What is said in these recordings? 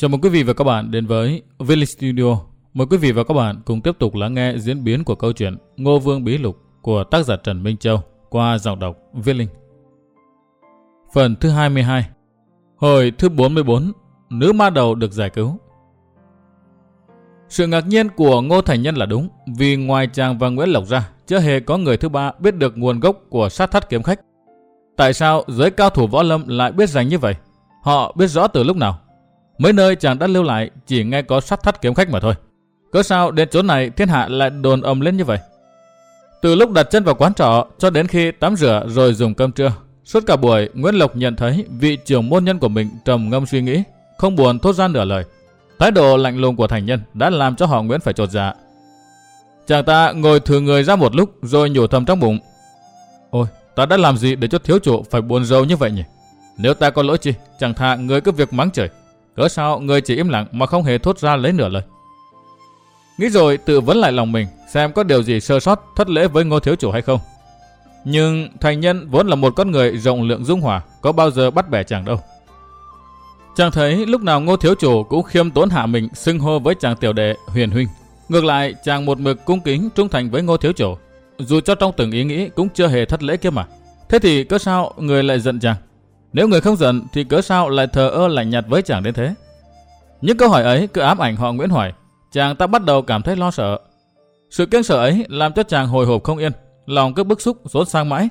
Chào mừng quý vị và các bạn đến với Village Studio. Mời quý vị và các bạn cùng tiếp tục lắng nghe diễn biến của câu chuyện Ngô Vương Bí Lục của tác giả Trần Minh Châu qua giọng đọc Viết Linh. Phần thứ 22 Hồi thứ 44 Nữ ma đầu được giải cứu Sự ngạc nhiên của Ngô Thành Nhân là đúng, vì ngoài chàng và Nguyễn Lộc ra chưa hề có người thứ ba biết được nguồn gốc của sát thắt kiếm khách. Tại sao giới cao thủ võ lâm lại biết rằng như vậy? Họ biết rõ từ lúc nào? Mấy nơi chàng đã lưu lại chỉ nghe có sắt thắt kiếm khách mà thôi. Cớ sao đến chỗ này thiên hạ lại đồn ầm lên như vậy? Từ lúc đặt chân vào quán trọ cho đến khi tắm rửa rồi dùng cơm trưa, suốt cả buổi Nguyễn Lộc nhận thấy vị trưởng môn nhân của mình trầm ngâm suy nghĩ, không buồn thốt ra nửa lời. Thái độ lạnh lùng của thành nhân đã làm cho họ Nguyễn phải trột dạ. Chàng ta ngồi thừa người ra một lúc rồi nhủ thầm trong bụng. Ôi, ta đã làm gì để cho thiếu chủ phải buồn rầu như vậy nhỉ? Nếu ta có lỗi chi, chẳng thà người cứ việc mắng trời. Cớ sao người chỉ im lặng mà không hề thốt ra lấy nửa lời. Nghĩ rồi tự vấn lại lòng mình xem có điều gì sơ sót thất lễ với ngô thiếu chủ hay không. Nhưng thành nhân vốn là một con người rộng lượng dung hòa, có bao giờ bắt bẻ chàng đâu. Chàng thấy lúc nào ngô thiếu chủ cũng khiêm tốn hạ mình xưng hô với chàng tiểu đệ huyền huynh. Ngược lại chàng một mực cung kính trung thành với ngô thiếu chủ. Dù cho trong từng ý nghĩ cũng chưa hề thất lễ kia mà. Thế thì cớ sao người lại giận chàng? Nếu người không giận thì cớ sao lại thờ ơ lạnh nhạt với chàng đến thế? Những câu hỏi ấy cứ ám ảnh họ Nguyễn Hoài. Chàng ta bắt đầu cảm thấy lo sợ. Sự kiêng sợ ấy làm cho chàng hồi hộp không yên, lòng cứ bức xúc rốn sang mãi.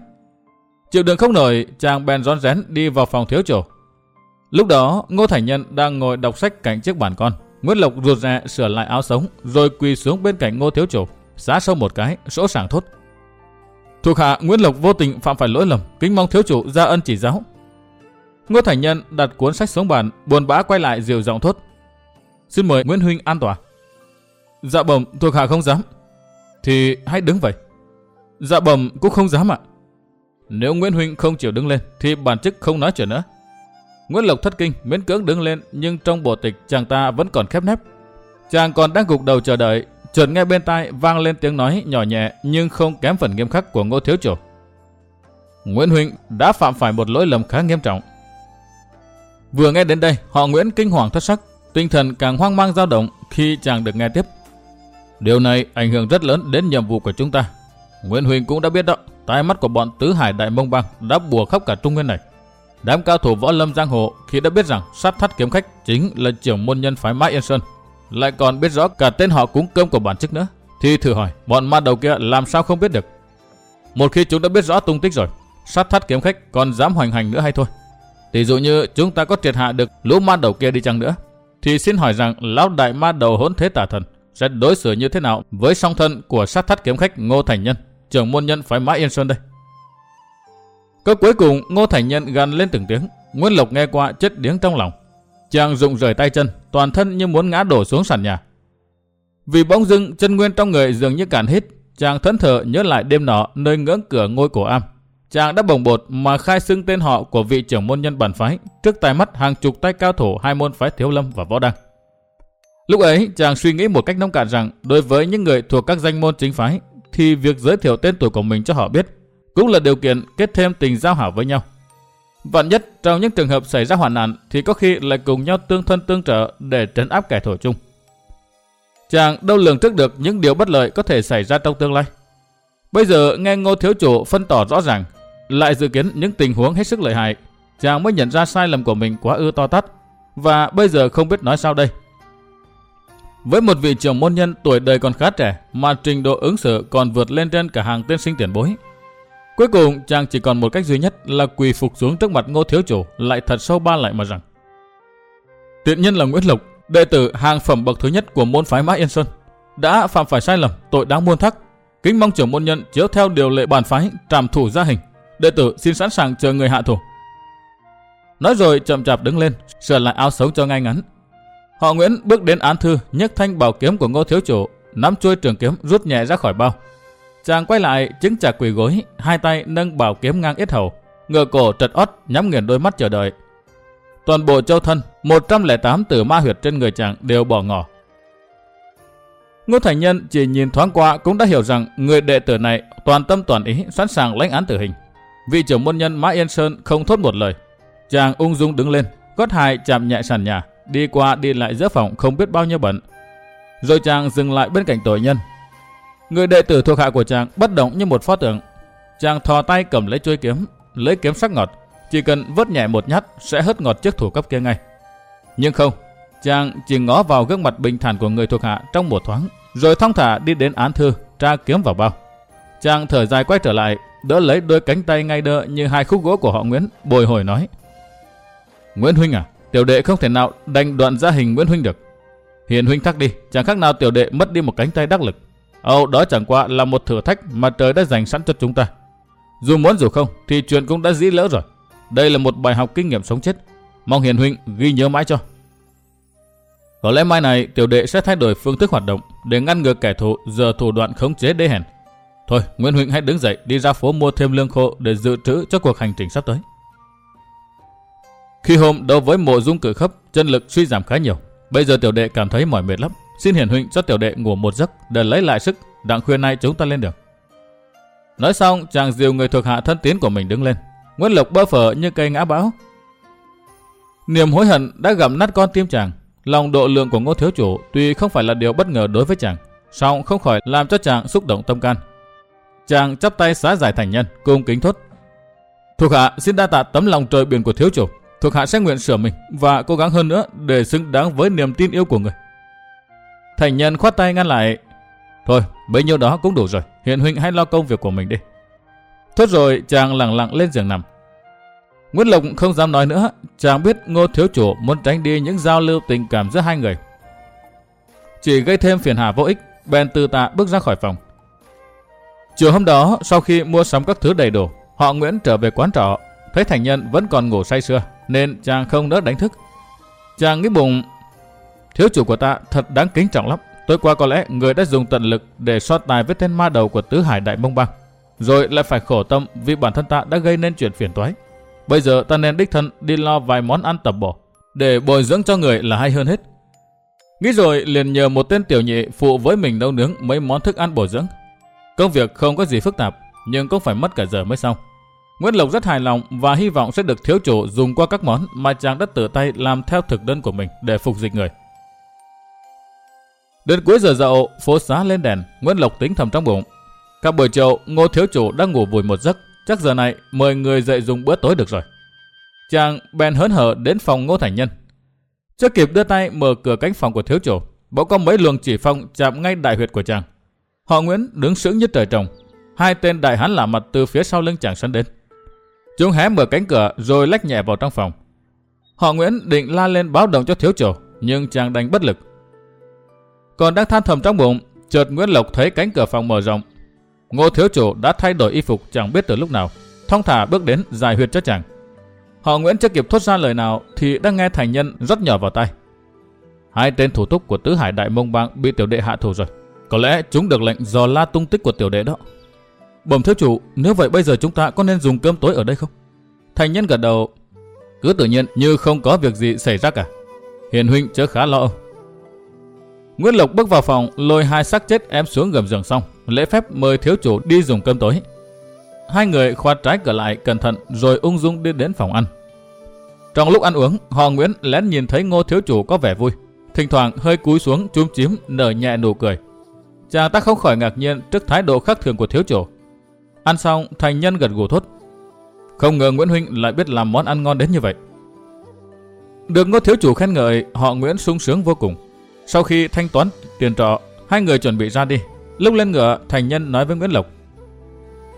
Chịu đựng không nổi, chàng bèn rón rén đi vào phòng thiếu chủ. Lúc đó, Ngô Thành Nhân đang ngồi đọc sách cạnh chiếc bàn con. Nguyễn Lộc ruột rè sửa lại áo sống, rồi quỳ xuống bên cạnh Ngô Thiếu Chủ, xá sâu một cái, sỗ sàng thốt. Thuộc hạ Nguyễn Lộc vô tình phạm phải lỗi lầm, kính mong Thiếu Chủ ra ân chỉ giáo. Ngô Thành Nhân đặt cuốn sách xuống bàn, buồn bã quay lại dịu giọng thốt. Xin mời Nguyễn Huynh an tòa. Dạ bẩm, thuộc hạ không dám. Thì hãy đứng vậy. Dạ bẩm cũng không dám ạ. Nếu Nguyễn Huynh không chịu đứng lên, thì bản chức không nói chuyện nữa. Nguyễn Lộc thất kinh, miễn cưỡng đứng lên, nhưng trong bộ tịch chàng ta vẫn còn khép nép. Chàng còn đang gục đầu chờ đợi, chợt nghe bên tai vang lên tiếng nói nhỏ nhẹ nhưng không kém phần nghiêm khắc của Ngô Thiếu Chủ. Nguyễn Huynh đã phạm phải một lỗi lầm khá nghiêm trọng. Vừa nghe đến đây, họ Nguyễn kinh hoàng thất sắc, tinh thần càng hoang mang dao động khi chàng được nghe tiếp. Điều này ảnh hưởng rất lớn đến nhiệm vụ của chúng ta. Nguyễn Huỳnh cũng đã biết đó, tai mắt của bọn tứ hải đại mông bang đã bùa khắp cả trung nguyên này. Đám cao thủ võ lâm giang hồ khi đã biết rằng sát thắt kiếm khách chính là trưởng môn nhân phái Mã Yên Sơn, lại còn biết rõ cả tên họ cúng cơm của bản chức nữa, thì thử hỏi bọn ma đầu kia làm sao không biết được. Một khi chúng đã biết rõ tung tích rồi, sát thắt kiếm khách còn dám hoành hành nữa hay thôi thì dụ như chúng ta có triệt hạ được lũ ma đầu kia đi chăng nữa, thì xin hỏi rằng lão đại ma đầu hỗn thế tà thần sẽ đối xử như thế nào với song thân của sát thắt kiếm khách Ngô Thành Nhân, trưởng môn nhân phái Mã Yên Sơn đây? Câu cuối cùng Ngô Thành Nhân gằn lên từng tiếng, Nguyễn Lộc nghe qua chết điếng trong lòng. Chàng rụng rời tay chân, toàn thân như muốn ngã đổ xuống sàn nhà. Vì bỗng dưng chân nguyên trong người dường như cạn hết, chàng thẫn thờ nhớ lại đêm nọ nơi ngưỡng cửa ngôi cổ am. Chàng đã bồng bột mà khai xưng tên họ của vị trưởng môn nhân bản phái trước tai mắt hàng chục tay cao thủ hai môn phái Thiếu Lâm và Võ Đăng. Lúc ấy, chàng suy nghĩ một cách nông cạn rằng đối với những người thuộc các danh môn chính phái thì việc giới thiệu tên tuổi của mình cho họ biết cũng là điều kiện kết thêm tình giao hảo với nhau. Vạn nhất trong những trường hợp xảy ra hoạn nạn thì có khi lại cùng nhau tương thân tương trợ để trấn áp kẻ thù chung. Chàng đâu lường trước được những điều bất lợi có thể xảy ra trong tương lai. Bây giờ nghe Ngô Thiếu Chủ phân tỏ rõ ràng, lại dự kiến những tình huống hết sức lợi hại, chàng mới nhận ra sai lầm của mình quá ư to tát, và bây giờ không biết nói sao đây. Với một vị trưởng môn nhân tuổi đời còn khá trẻ mà trình độ ứng xử còn vượt lên trên cả hàng tiên sinh tiền bối, Cuối cùng chàng chỉ còn một cách duy nhất là quỳ phục xuống trước mặt ngô thiếu chủ lại thật sâu ba lại mà rằng Tiện nhân là Nguyễn Lộc, đệ tử hàng phẩm bậc thứ nhất của môn phái Mã Yên Sơn, đã phạm phải sai lầm, tội đáng muôn thắc. Kính mong trưởng môn nhân chiếu theo điều lệ bản phái trảm thủ gia hình. Đệ tử xin sẵn sàng chờ người hạ thủ. Nói rồi chậm chạp đứng lên, sửa lại áo sống cho ngay ngắn. Họ Nguyễn bước đến án thư, nhấc thanh bảo kiếm của ngô thiếu chủ, nắm chuôi trường kiếm rút nhẹ ra khỏi bao, Chàng quay lại chứng chặt quỳ gối, hai tay nâng bảo kiếm ngang yết hầu, ngửa cổ trật ót nhắm nghiền đôi mắt chờ đợi. Toàn bộ châu thân, 108 tử ma huyệt trên người chàng đều bỏ ngỏ. Ngô Thành Nhân chỉ nhìn thoáng qua cũng đã hiểu rằng người đệ tử này toàn tâm toàn ý sẵn sàng lãnh án tử hình. Vị trưởng môn nhân Mã Yên Sơn không thốt một lời. Chàng ung dung đứng lên, gót hài chạm nhẹ sàn nhà, đi qua đi lại giữa phòng không biết bao nhiêu bận. Rồi chàng dừng lại bên cạnh tội nhân. Người đệ tử thuộc hạ của chàng bất động như một pho tượng. Chàng thò tay cầm lấy chuôi kiếm, lấy kiếm sắc ngọt, chỉ cần vớt nhẹ một nhát sẽ hất ngọt chiếc thủ cấp kia ngay. Nhưng không, chàng chỉ ngó vào gương mặt bình thản của người thuộc hạ trong một thoáng, rồi thong thả đi đến án thư, tra kiếm vào bao. Chàng thở dài quay trở lại, đỡ lấy đôi cánh tay ngay đơ như hai khúc gỗ của họ Nguyễn, bồi hồi nói. Nguyễn Huynh à, tiểu đệ không thể nào đành đoạn ra hình Nguyễn Huynh được. Hiền Huynh thắc đi, chẳng khác nào tiểu đệ mất đi một cánh tay đắc lực. Âu đó chẳng qua là một thử thách mà trời đã dành sẵn cho chúng ta. Dù muốn dù không thì chuyện cũng đã dĩ lỡ rồi. Đây là một bài học kinh nghiệm sống chết. Mong Hiền Huynh ghi nhớ mãi cho. Có lẽ mai này tiểu đệ sẽ thay đổi phương thức hoạt động để ngăn ngừa kẻ thù giờ thủ đoạn khống chế đê hèn. Thôi, Nguyễn huỳnh hãy đứng dậy đi ra phố mua thêm lương khô để dự trữ cho cuộc hành trình sắp tới. Khi hôm đấu với mộ dung cử khấp, chân lực suy giảm khá nhiều. Bây giờ tiểu đệ cảm thấy mỏi mệt lắm. Xin hiển huynh cho tiểu đệ ngủ một giấc để lấy lại sức. Đặng khuya nay chúng ta lên đường. Nói xong, chàng diều người thuộc hạ thân tín của mình đứng lên. Nguyễn Lộc bơ phở như cây ngã bão. Niềm hối hận đã gặm nát con tim chàng. Lòng độ lượng của ngô thiếu chủ tuy không phải là điều bất ngờ đối với chàng, song không khỏi làm cho chàng xúc động tâm can. Chàng chắp tay xá giải thành nhân, cung kính thốt. Thuộc hạ xin đa tạ tấm lòng trời biển của thiếu chủ. Thuộc hạ sẽ nguyện sửa mình và cố gắng hơn nữa để xứng đáng với niềm tin yêu của người. Thành nhân khoát tay ngăn lại. Thôi, bấy nhiêu đó cũng đủ rồi. Hiện huynh hãy lo công việc của mình đi. Thốt rồi chàng lặng lặng lên giường nằm. Nguyễn Lộc không dám nói nữa. Chàng biết ngô thiếu chủ muốn tránh đi những giao lưu tình cảm giữa hai người. Chỉ gây thêm phiền hà vô ích. Bèn từ tạ bước ra khỏi phòng. Chiều hôm đó, sau khi mua sắm các thứ đầy đủ, họ Nguyễn trở về quán trọ. Thấy thành nhân vẫn còn ngủ say sưa, nên chàng không đỡ đánh thức. Chàng nghĩ bụng, thiếu chủ của ta thật đáng kính trọng lắm. Tối qua có lẽ người đã dùng tận lực để so tài với tên ma đầu của tứ hải đại mông băng. Rồi lại phải khổ tâm vì bản thân ta đã gây nên chuyện phiền toái. Bây giờ ta nên đích thân đi lo vài món ăn tập bổ, để bồi dưỡng cho người là hay hơn hết. Nghĩ rồi liền nhờ một tên tiểu nhị phụ với mình nấu nướng mấy món thức ăn bổ dưỡng. Công việc không có gì phức tạp, nhưng cũng phải mất cả giờ mới xong. Nguyễn Lộc rất hài lòng và hy vọng sẽ được thiếu chủ dùng qua các món mà chàng đã tự tay làm theo thực đơn của mình để phục dịch người. Đến cuối giờ dậu, phố xá lên đèn, Nguyễn Lộc tính thầm trong bụng. Các buổi chiều, Ngô thiếu chủ đang ngủ vùi một giấc, chắc giờ này mời người dậy dùng bữa tối được rồi. Chàng bèn hớn hở đến phòng Ngô Thành Nhân. Chưa kịp đưa tay mở cửa cánh phòng của thiếu chủ, bỗng có mấy luồng chỉ phong chạm ngay đại huyệt của chàng. Họ Nguyễn đứng sững như trời trồng. Hai tên đại hán lạ mặt từ phía sau lưng chàng sân đến. Chúng hé mở cánh cửa rồi lách nhẹ vào trong phòng. Họ Nguyễn định la lên báo động cho thiếu chủ, nhưng chàng đánh bất lực. Còn đang than thầm trong bụng, chợt Nguyễn Lộc thấy cánh cửa phòng mở rộng. Ngô thiếu chủ đã thay đổi y phục chẳng biết từ lúc nào, thong thả bước đến giải huyệt cho chàng. Họ Nguyễn chưa kịp thốt ra lời nào thì đã nghe thành nhân rất nhỏ vào tay. Hai tên thủ túc của tứ hải đại mông bang bị tiểu đệ hạ thủ rồi. Có lẽ chúng được lệnh dò la tung tích của tiểu đệ đó. Bẩm thiếu chủ, nếu vậy bây giờ chúng ta có nên dùng cơm tối ở đây không? Thành nhân gật đầu, cứ tự nhiên như không có việc gì xảy ra cả. Hiền huynh chớ khá lo. Nguyễn Lộc bước vào phòng, lôi hai xác chết ém xuống gầm giường xong, lễ phép mời thiếu chủ đi dùng cơm tối. Hai người khoa trái cửa lại cẩn thận rồi ung dung đi đến phòng ăn. Trong lúc ăn uống, họ Nguyễn lén nhìn thấy ngô thiếu chủ có vẻ vui. Thỉnh thoảng hơi cúi xuống chúm chím nở nhẹ nụ cười. Chàng ta không khỏi ngạc nhiên trước thái độ khác thường của thiếu chủ. Ăn xong, thành nhân gật gù thốt. Không ngờ Nguyễn Huynh lại biết làm món ăn ngon đến như vậy. Được ngô thiếu chủ khen ngợi, họ Nguyễn sung sướng vô cùng. Sau khi thanh toán tiền trọ, hai người chuẩn bị ra đi. Lúc lên ngựa, thành nhân nói với Nguyễn Lộc.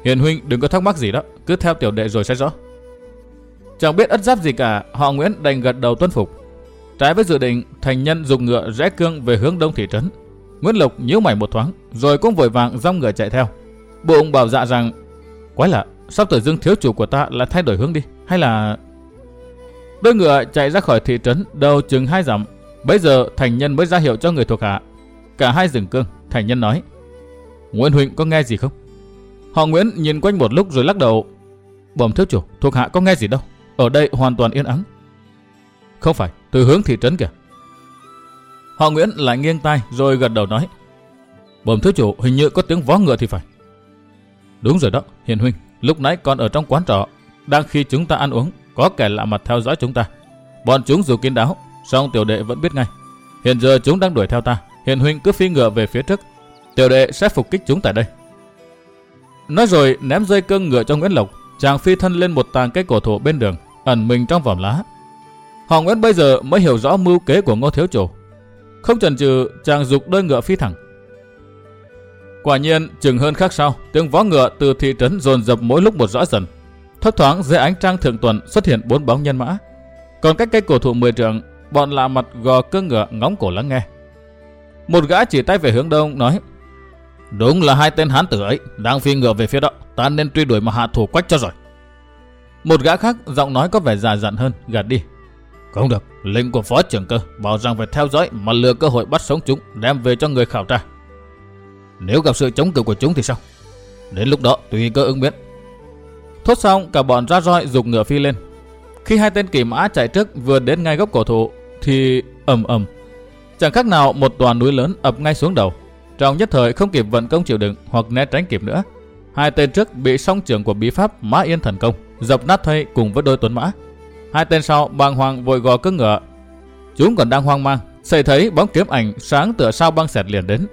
Hiền Huynh đừng có thắc mắc gì đó, cứ theo tiểu đệ rồi sẽ rõ. Chẳng biết ất giáp gì cả, họ Nguyễn đành gật đầu tuân phục. Trái với dự định, thành nhân dùng ngựa rẽ cương về hướng đông thị trấn. Nguyễn Lộc nhíu mày một thoáng, rồi cũng vội vàng dòng ngựa chạy theo. Bụng bảo dạ rằng, quái lạ, sắp tử dương thiếu chủ của ta lại thay đổi hướng đi, hay là... Đôi ngựa chạy ra khỏi thị trấn đầu chừng hai dặm. Bây giờ thành nhân mới ra hiệu cho người thuộc hạ. Cả hai dừng cương, thành nhân nói. Nguyễn Huỳnh có nghe gì không? Họ Nguyễn nhìn quanh một lúc rồi lắc đầu. Bẩm thiếu chủ, thuộc hạ có nghe gì đâu. Ở đây hoàn toàn yên ắng. Không phải, từ hướng thị trấn kìa. Họ Nguyễn lại nghiêng tai rồi gật đầu nói. Bẩm thiếu chủ, hình như có tiếng vó ngựa thì phải. Đúng rồi đó, Hiền Huynh. Lúc nãy còn ở trong quán trọ. Đang khi chúng ta ăn uống, có kẻ lạ mặt theo dõi chúng ta. Bọn chúng dù kín đáo, song tiểu đệ vẫn biết ngay. Hiện giờ chúng đang đuổi theo ta, Hiền huynh cứ phi ngựa về phía trước. Tiểu đệ sẽ phục kích chúng tại đây. Nói rồi ném dây cương ngựa cho Nguyễn Lộc, chàng phi thân lên một tàng cây cổ thụ bên đường, ẩn mình trong vòm lá. Họ Nguyễn bây giờ mới hiểu rõ mưu kế của Ngô Thiếu Chủ. Không chần chừ, chàng dục đôi ngựa phi thẳng. Quả nhiên, chừng hơn khác sau, tiếng vó ngựa từ thị trấn dồn dập mỗi lúc một rõ dần. Thấp thoáng dưới ánh trăng thượng tuần xuất hiện bốn bóng nhân mã. Còn cách cây cổ thụ mười trượng, bọn lạ mặt gò cương ngựa ngóng cổ lắng nghe. Một gã chỉ tay về hướng đông nói: Đúng là hai tên hán tử ấy đang phi ngựa về phía đó, ta nên truy đuổi mà hạ thủ quách cho rồi. Một gã khác giọng nói có vẻ già dặn hơn, gạt đi. Không được, lệnh của phó trưởng cơ bảo rằng phải theo dõi mà lừa cơ hội bắt sống chúng đem về cho người khảo tra. Nếu gặp sự chống cự của chúng thì sao? Đến lúc đó tùy cơ ứng biến. Thốt xong cả bọn ra roi dục ngựa phi lên. Khi hai tên kỳ mã chạy trước vừa đến ngay gốc cổ thụ thì ầm ầm. Chẳng khác nào một toàn núi lớn ập ngay xuống đầu. Trong nhất thời không kịp vận công chịu đựng hoặc né tránh kịp nữa. Hai tên trước bị song trưởng của bí pháp Mã Yên thần công dập nát thay cùng với đôi tuấn mã. Hai tên sau bàng hoàng vội gò cứng ngựa. Chúng còn đang hoang mang, xảy thấy bóng kiếm ảnh sáng tựa sao băng xẹt liền đến.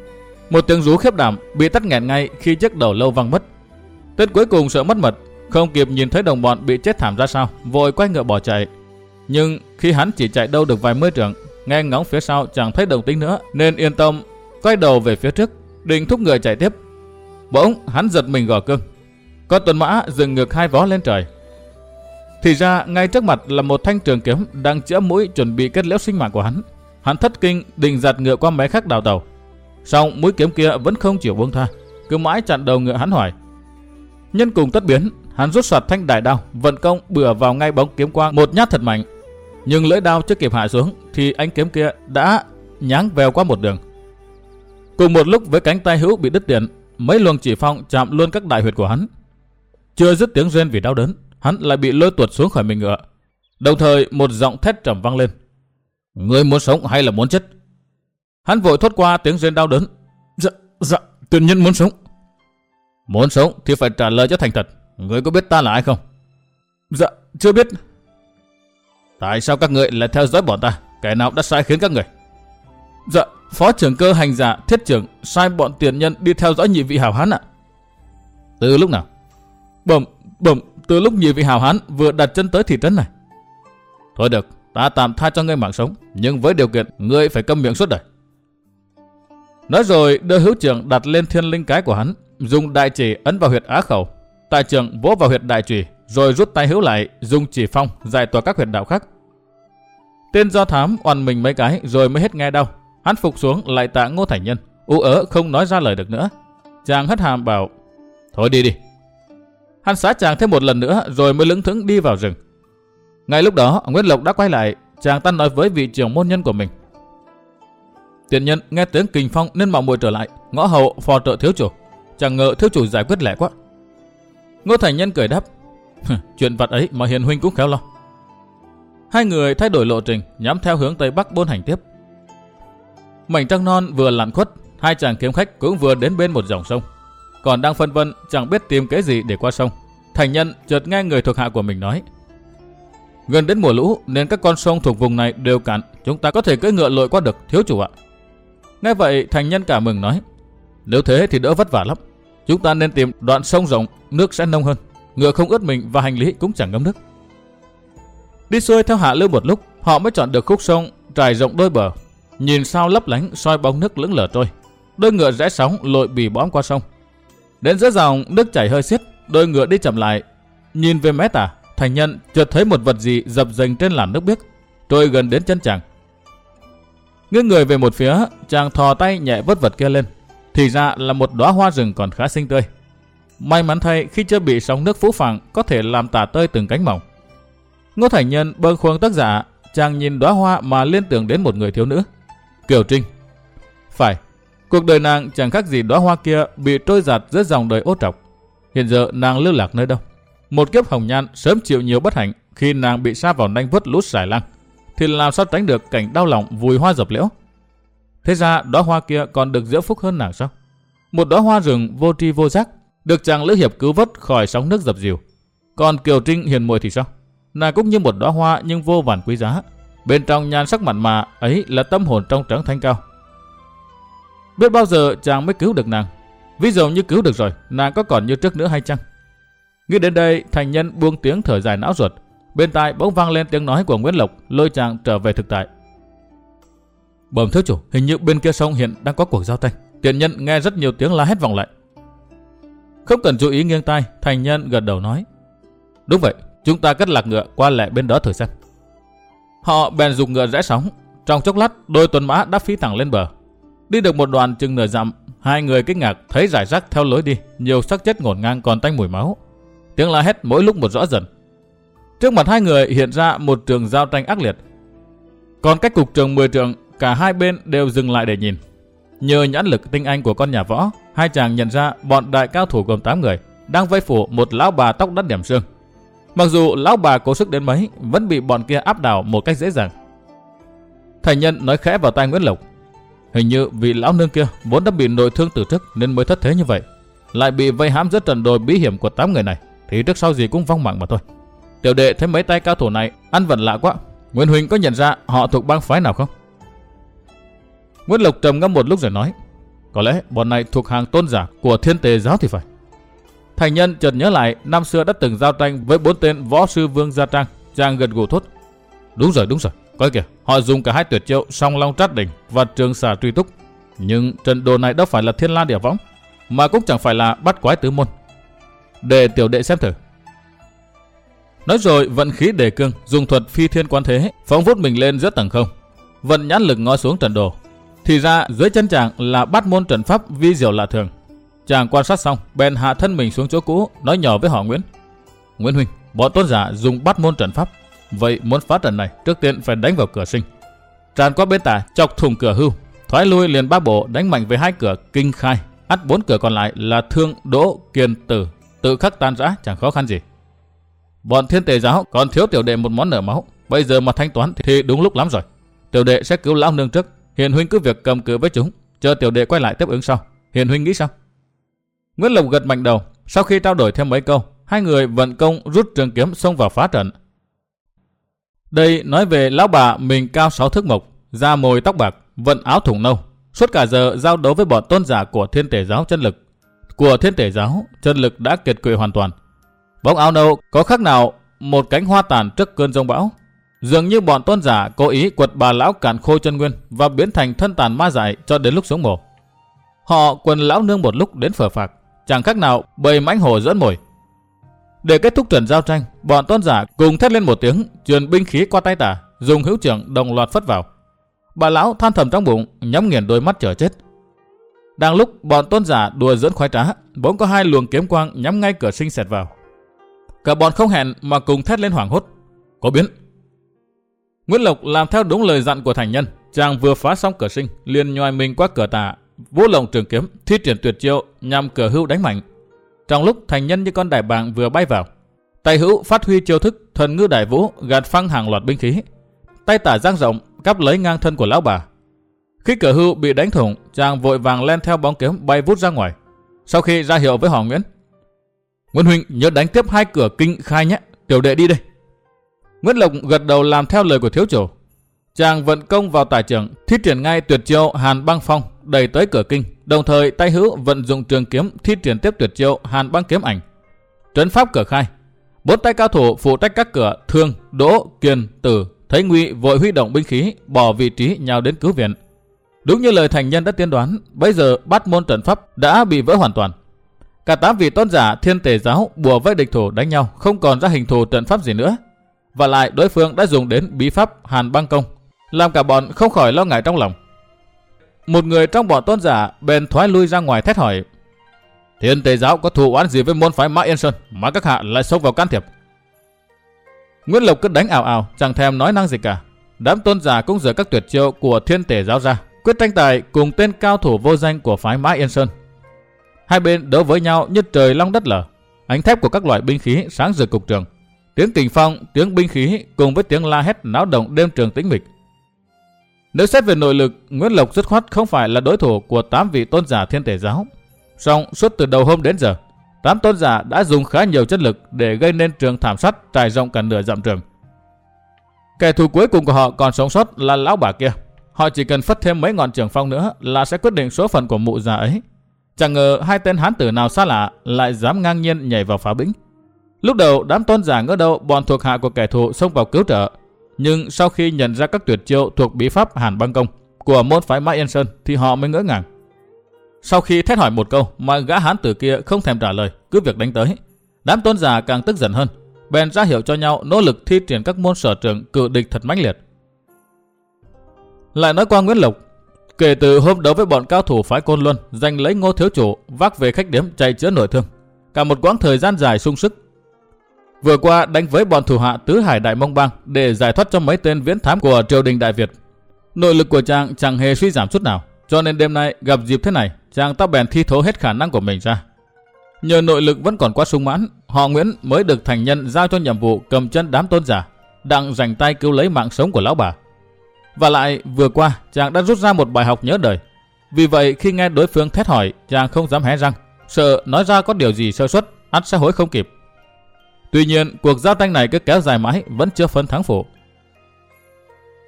Một tiếng rú khiếp đảm bị tắt nghẹn ngay khi chiếc đầu lâu văng mất. Tên cuối cùng sợ mất mật, không kịp nhìn thấy đồng bọn bị chết thảm ra sao, vội quay ngựa bỏ chạy. Nhưng khi hắn chỉ chạy đâu được vài mươi trượng, nghe ngóng phía sau chẳng thấy đồng tính nữa, nên yên tâm, quay đầu về phía trước, định thúc người chạy tiếp. Bỗng hắn giật mình gò cương. Con tuần mã dừng ngược hai vó lên trời, thì ra ngay trước mặt là một thanh trường kiếm đang chữa mũi chuẩn bị kết liễu sinh mạng của hắn. Hắn thất kinh định giật ngựa qua mé khác đào tàu. Song mũi kiếm kia vẫn không chịu buông tha, cứ mãi chặn đầu ngựa hắn hỏi. Nhân cùng tất biến, hắn rút soạt thanh đại đao, vận công bừa vào ngay bóng kiếm quang một nhát thật mạnh. Nhưng lưỡi đao chưa kịp hạ xuống thì ánh kiếm kia đã nháng vèo qua một đường. Cùng một lúc với cánh tay hữu bị đứt điện, mấy luồng chỉ phong chạm luôn các đại huyệt của hắn. Chưa dứt tiếng rên vì đau đớn, hắn lại bị lôi tuột xuống khỏi mình ngựa. Đồng thời một giọng thét trầm vang lên. Ngươi muốn sống hay là muốn chết? Hắn vội thốt qua tiếng rên đau đớn. Dạ, dạ, tự nhiên muốn sống. Muốn sống thì phải trả lời cho thành thật. Ngươi có biết ta là ai không? Dạ, chưa biết. Tại sao các ngươi lại theo dõi bọn ta? Kẻ nào đã sai khiến các người? Dạ, phó trưởng cơ hành giả thiết trưởng sai bọn tiền nhân đi theo dõi nhị vị hảo hán ạ. Từ lúc nào? Bẩm, bẩm, từ lúc nhị vị hào hán vừa đặt chân tới thị trấn này. Thôi được, ta tạm tha cho ngươi mạng sống, nhưng với điều kiện ngươi phải câm miệng suốt đời. Nói rồi đưa hữu trưởng đặt lên thiên linh cái của hắn, dùng đại chỉ ấn vào huyệt á khẩu. Tài trưởng vỗ vào huyệt đại chỉ, rồi rút tay hữu lại, dùng chỉ phong giải tỏa các huyệt đạo khác. Tên do thám oằn mình mấy cái rồi mới hết nghe đau. Hắn phục xuống lại tạ ngô thành nhân, u ớ không nói ra lời được nữa. Chàng hất hàm bảo, thôi đi đi, Hắn xá chàng thêm một lần nữa rồi mới lững thững đi vào rừng. Ngay lúc đó, Nguyễn Lộc đã quay lại, chàng ta nói với vị trưởng môn nhân của mình. tiện nhân nghe tiếng kình phong nên mạo muội trở lại, ngõ hậu phò trợ thiếu chủ. Chẳng ngờ thiếu chủ giải quyết lẻ quá. Ngô Thành Nhân cười đáp, chuyện vặt ấy mà hiền huynh cũng khéo lo. Hai người thay đổi lộ trình, nhắm theo hướng tây bắc buôn hành tiếp. Mảnh trăng non vừa lặn khuất, hai chàng kiếm khách cũng vừa đến bên một dòng sông còn đang phân vân chẳng biết tìm cái gì để qua sông. Thành nhân chợt nghe người thuộc hạ của mình nói. Gần đến mùa lũ nên các con sông thuộc vùng này đều cạn, chúng ta có thể cưỡi ngựa lội qua được, thiếu chủ ạ. Nghe vậy thành nhân cả mừng nói. Nếu thế thì đỡ vất vả lắm. Chúng ta nên tìm đoạn sông rộng, nước sẽ nông hơn. Ngựa không ướt mình và hành lý cũng chẳng ngấm nước. Đi xuôi theo hạ lưu một lúc, họ mới chọn được khúc sông trải rộng đôi bờ. Nhìn sao lấp lánh soi bóng nước lững lờ trôi. Đôi ngựa rẽ sóng lội bì bõm qua sông. Đến giữa dòng, nước chảy hơi xiết, đôi ngựa đi chậm lại. Nhìn về mé tả, thành nhân chợt thấy một vật gì dập dềnh trên làn nước biếc, trôi gần đến chân chàng. Ngước người về một phía, chàng thò tay nhẹ vớt vật kia lên. Thì ra là một đóa hoa rừng còn khá xinh tươi. May mắn thay khi chưa bị sóng nước phũ phàng có thể làm tả tơi từng cánh mỏng. Ngô Thành Nhân bâng khuâng tác giả, chàng nhìn đóa hoa mà liên tưởng đến một người thiếu nữ. Kiều Trinh. Phải, Cuộc đời nàng chẳng khác gì đóa hoa kia bị trôi giạt giữa dòng đời ốt trọc. Hiện giờ nàng lưu lạc nơi đâu? Một kiếp hồng nhan sớm chịu nhiều bất hạnh khi nàng bị sa vào nanh vứt lút xài lang. Thì làm sao tránh được cảnh đau lòng vùi hoa dập liễu? Thế ra đóa hoa kia còn được diễm phúc hơn nàng sao? Một đóa hoa rừng vô tri vô giác, được chàng lữ hiệp cứu vớt khỏi sóng nước dập dìu. Còn Kiều Trinh hiền muội thì sao? Nàng cũng như một đóa hoa nhưng vô vàn quý giá. Bên trong nhan sắc mặn mà ấy là tâm hồn trong trắng thanh cao. Biết bao giờ chàng mới cứu được nàng. Ví dụ như cứu được rồi, nàng có còn như trước nữa hay chăng? Nghĩ đến đây, thành nhân buông tiếng thở dài não ruột. Bên tai bỗng vang lên tiếng nói của Nguyễn Lộc, lôi chàng trở về thực tại. Bẩm thiếu chủ, hình như bên kia sông hiện đang có cuộc giao tranh. tiện nhân nghe rất nhiều tiếng la hét vọng lại. Không cần chú ý nghiêng tai, thành nhân gật đầu nói. Đúng vậy, chúng ta cất lạc ngựa qua lại bên đó thử xem. Họ bèn dùng ngựa rẽ sóng. Trong chốc lát, đôi tuần mã đã phi thẳng lên bờ. Đi được một đoạn chừng nửa dặm, hai người kinh ngạc thấy rải rác theo lối đi, nhiều xác chết ngổn ngang còn tanh mùi máu. Tiếng la hét mỗi lúc một rõ dần. Trước mặt hai người hiện ra một trường giao tranh ác liệt. Còn cách cục trường 10 trường, cả hai bên đều dừng lại để nhìn. Nhờ nhãn lực tinh anh của con nhà võ, hai chàng nhận ra bọn đại cao thủ gồm 8 người đang vây phủ một lão bà tóc đắt điểm xương. Mặc dù lão bà cố sức đến mấy, vẫn bị bọn kia áp đảo một cách dễ dàng. Thành nhân nói khẽ vào tai Nguyễn Lộc. Hình như vị lão nương kia vốn đã bị nội thương từ trước nên mới thất thế như vậy. Lại bị vây hãm giữa trận đồi bí hiểm của 8 người này thì trước sau gì cũng vong mạng mà thôi. Tiểu đệ thấy mấy tay cao thủ này ăn vận lạ quá. Nguyễn Huỳnh có nhận ra họ thuộc bang phái nào không? Nguyễn Lộc trầm ngâm một lúc rồi nói. Có lẽ bọn này thuộc hàng tôn giả của thiên tề giáo thì phải. Thành nhân chợt nhớ lại năm xưa đã từng giao tranh với bốn tên võ sư vương gia trang. Chàng gật gù thốt. Đúng rồi, đúng rồi. Coi kìa, họ dùng cả hai tuyệt chiêu song long trát đỉnh và trường xà truy túc. Nhưng trận đồ này đâu phải là thiên la địa võng, mà cũng chẳng phải là bắt quái tứ môn. Để tiểu đệ xem thử. Nói rồi vận khí đề cương, dùng thuật phi thiên quan thế, phóng vút mình lên giữa tầng không. Vận nhãn lực ngó xuống trận đồ. Thì ra dưới chân chàng là bát môn trận pháp vi diệu lạ thường. Chàng quan sát xong, bèn hạ thân mình xuống chỗ cũ, nói nhỏ với họ Nguyễn. Nguyễn Huynh, bọn tôn giả dùng bát môn trận pháp. Vậy muốn phá trận này, trước tiên phải đánh vào cửa sinh. Tràn qua bên tả, chọc thùng cửa hưu. Thoái lui liền ba bộ đánh mạnh về hai cửa kinh khai. ắt bốn cửa còn lại là thương, đỗ, kiên, tử. Tự khắc tan rã, chẳng khó khăn gì. Bọn thiên tề giáo còn thiếu tiểu đệ một món nợ máu. Bây giờ mà thanh toán thì đúng lúc lắm rồi. Tiểu đệ sẽ cứu lão nương trước. Hiền huynh cứ việc cầm cự với chúng. Chờ tiểu đệ quay lại tiếp ứng sau. Hiền huynh nghĩ sao? Nguyễn Lộc gật mạnh đầu. Sau khi trao đổi thêm mấy câu, hai người vận công rút trường kiếm xông vào phá trận. Đây nói về lão bà mình cao sáu thước mộc, da mồi tóc bạc, vận áo thủng nâu. Suốt cả giờ giao đấu với bọn tôn giả của thiên tể giáo chân lực. Của thiên tể giáo, chân lực đã kiệt quệ hoàn toàn. Bóng áo nâu có khác nào một cánh hoa tàn trước cơn rông bão. Dường như bọn tôn giả cố ý quật bà lão cản khô chân nguyên và biến thành thân tàn ma dại cho đến lúc xuống mổ. Họ quần lão nương một lúc đến phở phạc, chẳng khác nào bầy mãnh hổ dẫn mồi. Để kết thúc trận giao tranh, bọn tôn giả cùng thét lên một tiếng, truyền binh khí qua tay tả, dùng hữu trưởng đồng loạt phất vào. Bà lão than thầm trong bụng, nhắm nghiền đôi mắt chờ chết. Đang lúc bọn tôn giả đùa dẫn khoái trá, bỗng có hai luồng kiếm quang nhắm ngay cửa sinh xẹt vào. Cả bọn không hẹn mà cùng thét lên hoảng hốt. Có biến. Nguyễn Lộc làm theo đúng lời dặn của thành nhân. Chàng vừa phá xong cửa sinh, liền nhòi mình qua cửa tà, vũ lồng trường kiếm, thi triển tuyệt chiêu nhằm cửa hưu đánh mạnh. Trong lúc thành nhân như con đại bàng vừa bay vào, tay hữu phát huy chiêu thức thần ngư đại vũ gạt phăng hàng loạt binh khí. Tay tả giang rộng cắp lấy ngang thân của lão bà. Khi cửa hưu bị đánh thủng, chàng vội vàng len theo bóng kiếm bay vút ra ngoài. Sau khi ra hiệu với họ Nguyễn, Nguyễn Huynh nhớ đánh tiếp hai cửa kinh khai nhé, tiểu đệ đi đây. Nguyễn Lộc gật đầu làm theo lời của thiếu chủ. Chàng vận công vào tài trưởng, thiết triển ngay tuyệt chiêu Hàn Băng Phong đẩy tới cửa kinh, đồng thời tay hữu vận dụng trường kiếm thi triển tiếp tuyệt chiêu Hàn Băng Kiếm Ảnh. Trấn pháp cửa khai. Bốn tay cao thủ phụ trách các cửa Thương, Đỗ, kiền Tử thấy nguy vội huy động binh khí, bỏ vị trí nhào đến cứu viện. Đúng như lời thành nhân đã tiên đoán, bây giờ bát môn trận pháp đã bị vỡ hoàn toàn. Cả tám vị tôn giả thiên tề giáo bùa với địch thủ đánh nhau, không còn ra hình thù trận pháp gì nữa. Và lại đối phương đã dùng đến bí pháp Hàn Băng Công, làm cả bọn không khỏi lo ngại trong lòng. Một người trong bọn tôn giả bèn thoái lui ra ngoài thét hỏi. Thiên tề giáo có thù oán gì với môn phái Mã Yên Sơn mà các hạ lại xông vào can thiệp? Nguyễn Lộc cứ đánh ảo ảo, chẳng thèm nói năng gì cả. Đám tôn giả cũng dở các tuyệt chiêu của thiên tề giáo ra, quyết tranh tài cùng tên cao thủ vô danh của phái Mã Yên Sơn Hai bên đấu với nhau như trời long đất lở. Ánh thép của các loại binh khí sáng rực cục trường. Tiếng kình phong, tiếng binh khí cùng với tiếng la hét náo động đêm trường tĩnh mịch. Nếu xét về nội lực, Nguyễn Lộc dứt khoát không phải là đối thủ của tám vị tôn giả thiên thể giáo. Song suốt từ đầu hôm đến giờ, tám tôn giả đã dùng khá nhiều chất lực để gây nên trường thảm sát trải rộng cả nửa dặm trường. Kẻ thù cuối cùng của họ còn sống sót là lão bà kia. Họ chỉ cần phất thêm mấy ngọn trường phong nữa là sẽ quyết định số phận của mụ già ấy. Chẳng ngờ hai tên hán tử nào xa lạ lại dám ngang nhiên nhảy vào phá bĩnh. Lúc đầu đám tôn giả ngỡ đâu bọn thuộc hạ của kẻ thù xông vào cứu trợ. Nhưng sau khi nhận ra các tuyệt chiêu thuộc bí pháp Hàn băng công của môn phái Mã Yên Sơn thì họ mới ngỡ ngàng. Sau khi thét hỏi một câu mà gã hán tử kia không thèm trả lời, cứ việc đánh tới. Đám tôn giả càng tức giận hơn, bèn ra hiệu cho nhau nỗ lực thi triển các môn sở trường cự địch thật mãnh liệt. Lại nói qua Nguyễn Lộc, kể từ hôm đấu với bọn cao thủ phái Côn Luân giành lấy ngô thiếu chủ vác về khách điếm chạy chữa nội thương. Cả một quãng thời gian dài sung sức. Vừa qua đánh với bọn thủ hạ tứ hải đại mông bang để giải thoát cho mấy tên viễn thám của triều đình Đại Việt. Nội lực của chàng chẳng hề suy giảm chút nào, cho nên đêm nay gặp dịp thế này, chàng ta bèn thi thố hết khả năng của mình ra. Nhờ nội lực vẫn còn quá sung mãn, họ Nguyễn mới được thành nhân giao cho nhiệm vụ cầm chân đám tôn giả, đặng giành tay cứu lấy mạng sống của lão bà. Và lại vừa qua chàng đã rút ra một bài học nhớ đời. Vì vậy khi nghe đối phương thét hỏi chàng không dám hé răng, sợ nói ra có điều gì sơ suất, ắt sẽ hối không kịp. Tuy nhiên cuộc giao tranh này cứ kéo dài mãi vẫn chưa phân thắng phụ.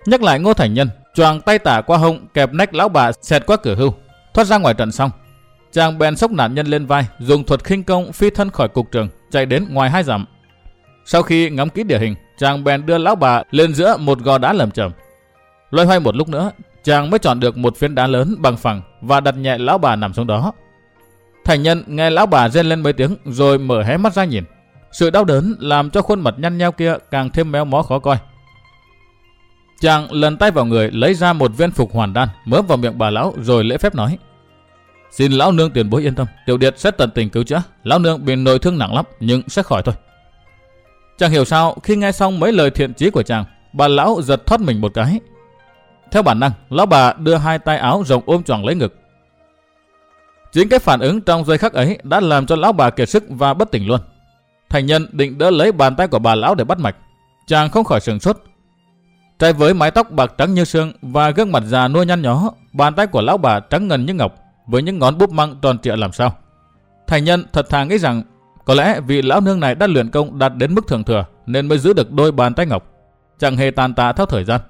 Nhắc lại Ngô Thành Nhân, choàng tay tả qua hông kẹp nách lão bà xẹt qua cửa hưu, thoát ra ngoài trận xong. Chàng bèn sốc nạn nhân lên vai, dùng thuật khinh công phi thân khỏi cục trường, chạy đến ngoài hai dặm. Sau khi ngắm kỹ địa hình, chàng bèn đưa lão bà lên giữa một gò đá lầm chầm, Loay hoay một lúc nữa, chàng mới chọn được một phiến đá lớn bằng phẳng và đặt nhẹ lão bà nằm xuống đó. Thành nhân nghe lão bà rên lên mấy tiếng rồi mở hé mắt ra nhìn. Sự đau đớn làm cho khuôn mặt nhăn nheo kia càng thêm méo mó khó coi. Chàng lần tay vào người lấy ra một viên phục hoàn đan mớm vào miệng bà lão rồi lễ phép nói. Xin lão nương tiền bối yên tâm, tiểu điệt sẽ tận tình cứu chữa. Lão nương bị nội thương nặng lắm nhưng sẽ khỏi thôi. Chàng hiểu sao khi nghe xong mấy lời thiện chí của chàng, bà lão giật thoát mình một cái, theo bản năng, lão bà đưa hai tay áo rộng ôm choàng lấy ngực. Chính cái phản ứng trong giây khắc ấy đã làm cho lão bà kiệt sức và bất tỉnh luôn. Thành nhân định đỡ lấy bàn tay của bà lão để bắt mạch. Chàng không khỏi sừng sốt. Trai với mái tóc bạc trắng như sương và gương mặt già nua nhăn nhó, bàn tay của lão bà trắng ngần như ngọc với những ngón búp măng tròn trịa làm sao. Thành nhân thật thà nghĩ rằng có lẽ vì lão nương này đã luyện công đạt đến mức thường thừa nên mới giữ được đôi bàn tay ngọc. Chẳng hề tàn tạ theo thời gian.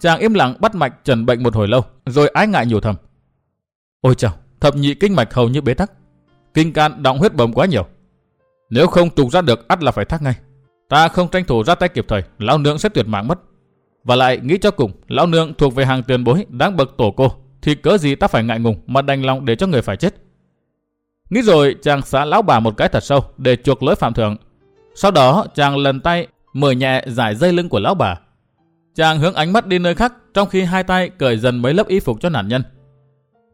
Chàng im lặng bắt mạch trần bệnh một hồi lâu, rồi ái ngại nhiều thầm. Ôi chào, thập nhị kinh mạch hầu như bế tắc. Kinh can động huyết bầm quá nhiều. Nếu không trục ra được ắt là phải thắt ngay. Ta không tranh thủ ra tay kịp thời, lão nương sẽ tuyệt mạng mất. Và lại nghĩ cho cùng, lão nương thuộc về hàng tiền bối đáng bậc tổ cô, thì cớ gì ta phải ngại ngùng mà đành lòng để cho người phải chết. Nghĩ rồi chàng xả lão bà một cái thật sâu để chuộc lỗi phạm thượng. Sau đó chàng lần tay mở nhẹ giải dây lưng của lão bà Chàng hướng ánh mắt đi nơi khác trong khi hai tay cởi dần mấy lớp y phục cho nạn nhân.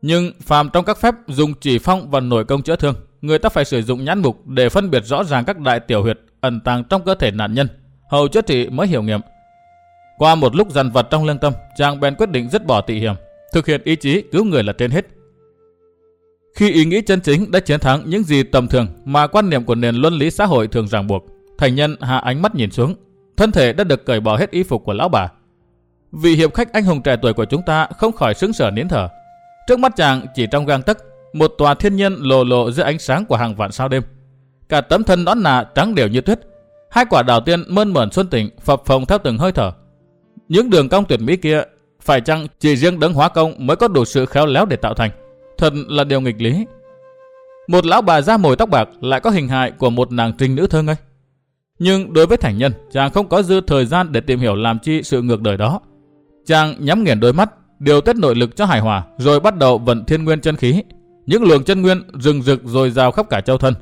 Nhưng phàm trong các phép dùng chỉ phong và nổi công chữa thương, người ta phải sử dụng nhãn mục để phân biệt rõ ràng các đại tiểu huyệt ẩn tàng trong cơ thể nạn nhân, hầu chữa trị mới hiểu nghiệm. Qua một lúc dằn vặt trong lương tâm, chàng bèn quyết định dứt bỏ tị hiểm, thực hiện ý chí cứu người là trên hết. Khi ý nghĩ chân chính đã chiến thắng những gì tầm thường mà quan niệm của nền luân lý xã hội thường ràng buộc, thành nhân hạ ánh mắt nhìn xuống, thân thể đã được cởi bỏ hết y phục của lão bà. Vị hiệp khách anh hùng trẻ tuổi của chúng ta không khỏi sững sờ nín thở. Trước mắt chàng chỉ trong gang tấc, một tòa thiên nhân lồ lộ dưới ánh sáng của hàng vạn sao đêm. Cả tấm thân đón nà trắng đều như tuyết, hai quả đào tiên mơn mởn xuân tỉnh phập phồng theo từng hơi thở. Những đường cong tuyệt mỹ kia phải chăng chỉ riêng đấng hóa công mới có đủ sự khéo léo để tạo thành? Thật là điều nghịch lý. Một lão bà da mồi tóc bạc lại có hình hại của một nàng trinh nữ thơ ngây. Nhưng đối với thành nhân, chàng không có dư thời gian để tìm hiểu làm chi sự ngược đời đó. Chàng nhắm nghiền đôi mắt, điều tiết nội lực cho hài hòa, rồi bắt đầu vận thiên nguyên chân khí. Những luồng chân nguyên rừng rực rồi rào khắp cả châu thân.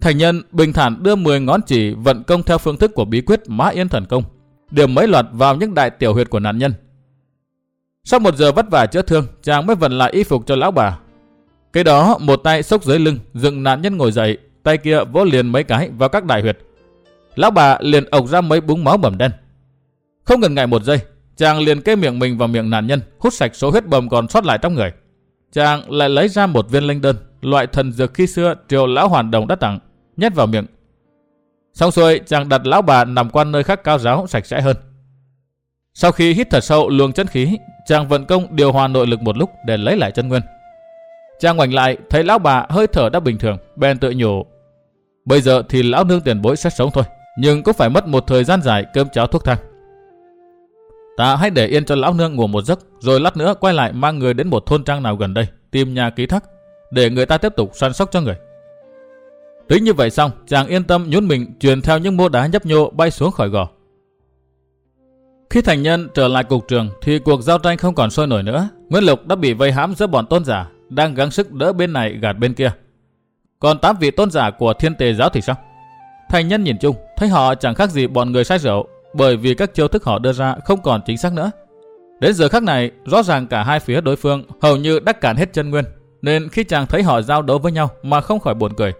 Thành nhân bình thản đưa 10 ngón chỉ vận công theo phương thức của bí quyết Mã Yên Thần Công, điểm mấy loạt vào những đại tiểu huyệt của nạn nhân. Sau một giờ vất vả chữa thương, chàng mới vận lại y phục cho lão bà. Cái đó một tay xốc dưới lưng, dựng nạn nhân ngồi dậy, tay kia vỗ liền mấy cái vào các đại huyệt. Lão bà liền ộc ra mấy búng máu bầm đen. Không ngần ngại một giây, chàng liền kê miệng mình vào miệng nạn nhân, hút sạch số huyết bầm còn sót lại trong người. Chàng lại lấy ra một viên linh đơn, loại thần dược khi xưa triều lão hoàn đồng đã tặng, nhét vào miệng. Xong xuôi, chàng đặt lão bà nằm quan nơi khác cao giáo sạch sẽ hơn. Sau khi hít thật sâu luồng chân khí, chàng vận công điều hòa nội lực một lúc để lấy lại chân nguyên. Chàng ngoảnh lại, thấy lão bà hơi thở đã bình thường, bèn tự nhủ Bây giờ thì lão nương tiền bối sẽ sống thôi. nhưng cũng phải mất một thời gian dài cơm cháo thuốc thang. Ta hãy để yên cho lão nương ngủ một giấc, rồi lát nữa quay lại mang người đến một thôn trang nào gần đây, tìm nhà ký thác, để người ta tiếp tục săn sóc cho người. Tính như vậy xong, chàng yên tâm nhún mình truyền theo những mô đá nhấp nhô bay xuống khỏi gò. Khi thành nhân trở lại cục trường thì cuộc giao tranh không còn sôi nổi nữa. Nguyễn Lục đã bị vây hãm giữa bọn tôn giả, đang gắng sức đỡ bên này gạt bên kia. Còn tám vị tôn giả của thiên tề giáo thì sao? Thành nhân nhìn chung, thấy họ chẳng khác gì bọn người say rượu, bởi vì các chiêu thức họ đưa ra không còn chính xác nữa. Đến giờ khắc này, rõ ràng cả hai phía đối phương hầu như đã cản hết chân nguyên, nên khi chàng thấy họ giao đấu với nhau mà không khỏi buồn cười.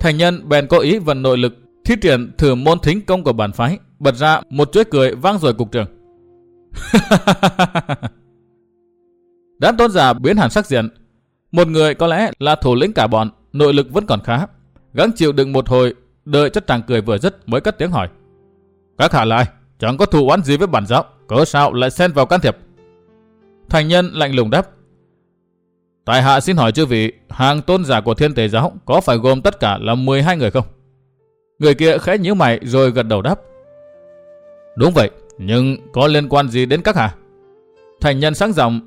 Thành nhân bèn cố ý vận nội lực, thi triển thử môn thính công của bản phái, bật ra một chuỗi cười vang rồi cục trường. Đám tôn giả biến hẳn sắc diện. Một người có lẽ là thủ lĩnh cả bọn, nội lực vẫn còn khá. Gắng chịu đựng một hồi, đợi cho chàng cười vừa dứt mới cất tiếng hỏi. Các hạ là ai? Chẳng có thù oán gì với bản giáo, cớ sao lại xen vào can thiệp? Thành nhân lạnh lùng đáp. Tại hạ xin hỏi chư vị, hàng tôn giả của thiên tề giáo có phải gồm tất cả là 12 người không? Người kia khẽ nhíu mày rồi gật đầu đáp. Đúng vậy, nhưng có liên quan gì đến các hạ? Thành nhân sáng giọng,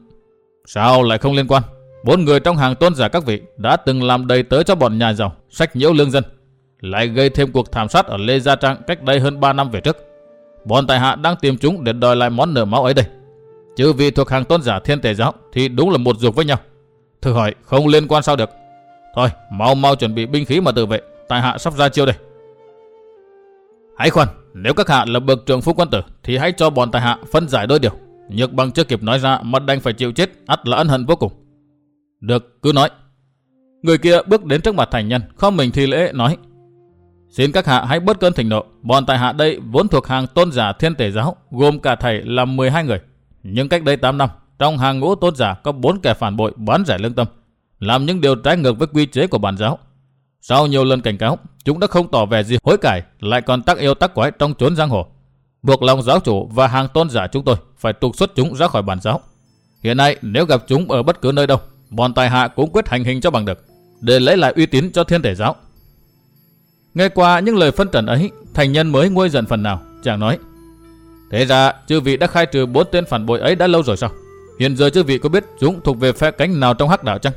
sao lại không liên quan? Bốn người trong hàng tôn giả các vị đã từng làm đầy tớ cho bọn nhà giàu, sách nhiễu lương dân, lại gây thêm cuộc thảm sát ở Lê Gia Trang cách đây hơn 3 năm về trước. Bọn tài hạ đang tìm chúng để đòi lại món nợ máu ấy đây. Chứ vì thuộc hàng tôn giả thiên tề giáo thì đúng là một ruột với nhau. Thử hỏi không liên quan sao được. Thôi, mau mau chuẩn bị binh khí mà tự vệ, tài hạ sắp ra chiêu đây. Hãy khoan, nếu các hạ là bậc trưởng phu quân tử thì hãy cho bọn tài hạ phân giải đôi điều. Nhược bằng chưa kịp nói ra mà đành phải chịu chết, ắt là ân hận vô cùng. Được, cứ nói. Người kia bước đến trước mặt thành nhân, không mình thi lễ nói. Xin các hạ hãy bớt cơn thịnh nộ. Bọn tài hạ đây vốn thuộc hàng tôn giả thiên tể giáo, gồm cả thầy là 12 người. Nhưng cách đây 8 năm, trong hàng ngũ tôn giả có 4 kẻ phản bội bán rẻ lương tâm, làm những điều trái ngược với quy chế của bản giáo. Sau nhiều lần cảnh cáo, chúng đã không tỏ vẻ gì hối cải, lại còn tác yêu tác quái trong chốn giang hồ. Buộc lòng giáo chủ và hàng tôn giả chúng tôi phải trục xuất chúng ra khỏi bản giáo. Hiện nay nếu gặp chúng ở bất cứ nơi đâu, bọn tài hạ cũng quyết hành hình cho bằng được, để lấy lại uy tín cho thiên thể giáo. Nghe qua những lời phân trần ấy, thành nhân mới nguôi giận phần nào, chàng nói. Thế ra, chư vị đã khai trừ bốn tên phản bội ấy đã lâu rồi sao? Hiện giờ chư vị có biết chúng thuộc về phe cánh nào trong hắc đạo chăng?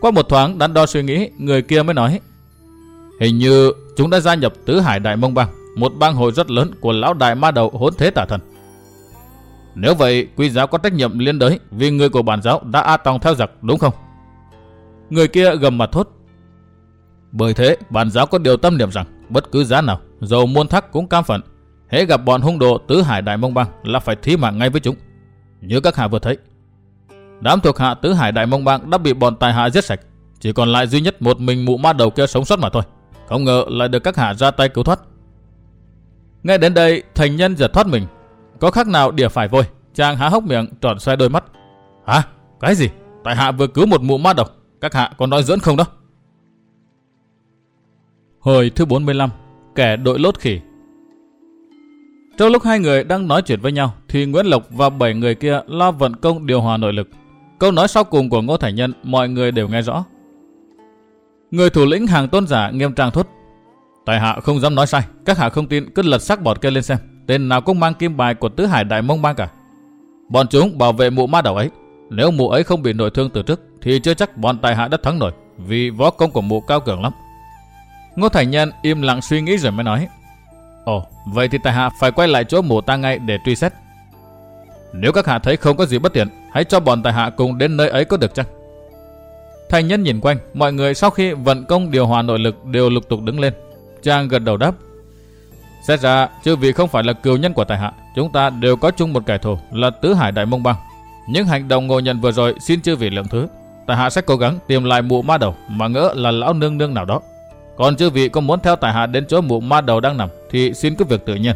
Qua một thoáng đắn đo suy nghĩ, người kia mới nói. Hình như chúng đã gia nhập tứ hải đại mông bang, một bang hội rất lớn của lão đại ma đầu hỗn thế tả thần. Nếu vậy, quý giáo có trách nhiệm liên đới vì người của bản giáo đã a tòng theo giặc đúng không? Người kia gầm mặt thốt. Bởi thế, bản giáo có điều tâm niệm rằng bất cứ giá nào, dầu muôn thắc cũng cam phận. Hễ gặp bọn hung đồ tứ hải đại mông bang là phải thí mạng ngay với chúng. Như các hạ vừa thấy, đám thuộc hạ tứ hải đại mông bang đã bị bọn tài hạ giết sạch. Chỉ còn lại duy nhất một mình mụ ma đầu kia sống sót mà thôi. Không ngờ lại được các hạ ra tay cứu thoát. nghe đến đây, thành nhân giật thoát mình. Có khác nào đỉa phải vôi, chàng há hốc miệng tròn xoay đôi mắt. Hả? Cái gì? Tại hạ vừa cứu một mụ ma đầu. Các hạ còn nói dẫn không đó? Hồi thứ 45, kẻ đội lốt khỉ. Trong lúc hai người đang nói chuyện với nhau, thì Nguyễn Lộc và bảy người kia lo vận công điều hòa nội lực. Câu nói sau cùng của Ngô Thành Nhân mọi người đều nghe rõ. Người thủ lĩnh hàng tôn giả nghiêm trang thốt. Tài hạ không dám nói sai, các hạ không tin cứ lật sắc bọt kia lên xem. Tên nào cũng mang kim bài của tứ hải đại mông bang cả. Bọn chúng bảo vệ mụ ma đảo ấy. Nếu mụ ấy không bị nội thương từ trước, thì chưa chắc bọn tài hạ đã thắng nổi, vì võ công của mụ cao cường lắm. Ngô Thành Nhân im lặng suy nghĩ rồi mới nói. Ồ, vậy thì tài hạ phải quay lại chỗ mổ ta ngay để truy xét. Nếu các hạ thấy không có gì bất tiện, hãy cho bọn tài hạ cùng đến nơi ấy có được chăng? Thành nhân nhìn quanh, mọi người sau khi vận công điều hòa nội lực đều lục tục đứng lên. Chàng gật đầu đáp. Xét ra, chứ vị không phải là cừu nhân của tài hạ, chúng ta đều có chung một kẻ thù là Tứ Hải Đại Mông Bang. Những hành động ngồi nhận vừa rồi xin chư vị lượng thứ. Tài hạ sẽ cố gắng tìm lại mụ ma đầu mà ngỡ là lão nương nương nào đó. Còn chư vị có muốn theo tài hạ đến chỗ mụ ma đầu đang nằm thì xin cứ việc tự nhiên.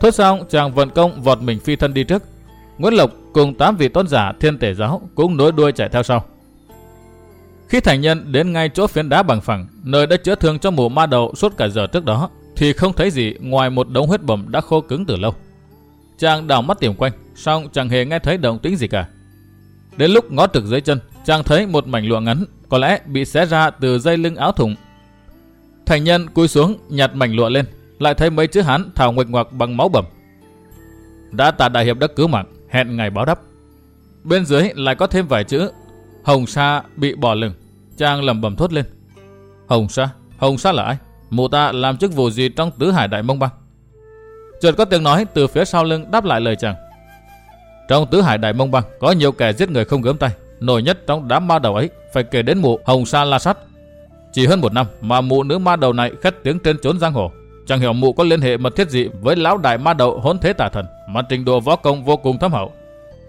Thốt xong, chàng vận công vọt mình phi thân đi trước. Nguyễn Lộc cùng tám vị tôn giả thiên tể giáo cũng nối đuôi chạy theo sau. Khi thành nhân đến ngay chỗ phiến đá bằng phẳng, nơi đã chữa thương cho mụ ma đầu suốt cả giờ trước đó, thì không thấy gì ngoài một đống huyết bầm đã khô cứng từ lâu. Chàng đảo mắt tìm quanh, xong chẳng hề nghe thấy động tĩnh gì cả. Đến lúc ngó trực dưới chân, chàng thấy một mảnh lụa ngắn, có lẽ bị xé ra từ dây lưng áo thùng Thành nhân cúi xuống nhặt mảnh lụa lên, lại thấy mấy chữ hán thảo nguệch ngoạc bằng máu bầm. Đã tạ đại hiệp đã cứu mạng, hẹn ngày báo đáp. Bên dưới lại có thêm vài chữ Hồng Sa bị bỏ lửng. trang lầm bầm thốt lên. Hồng Sa? Hồng Sa là ai? Mụ ta làm chức vụ gì trong tứ hải đại mông băng? Chợt có tiếng nói từ phía sau lưng đáp lại lời chàng. Trong tứ hải đại mông băng có nhiều kẻ giết người không gớm tay. Nổi nhất trong đám ma đầu ấy phải kể đến mụ Hồng Sa La Sắt. Chỉ hơn một năm mà mụ nữ ma đầu này khét tiếng trên trốn giang hồ. Chẳng hiểu mụ có liên hệ mật thiết gì với lão đại ma đầu hỗn thế tà thần, mà trình độ võ công vô cùng thâm hậu.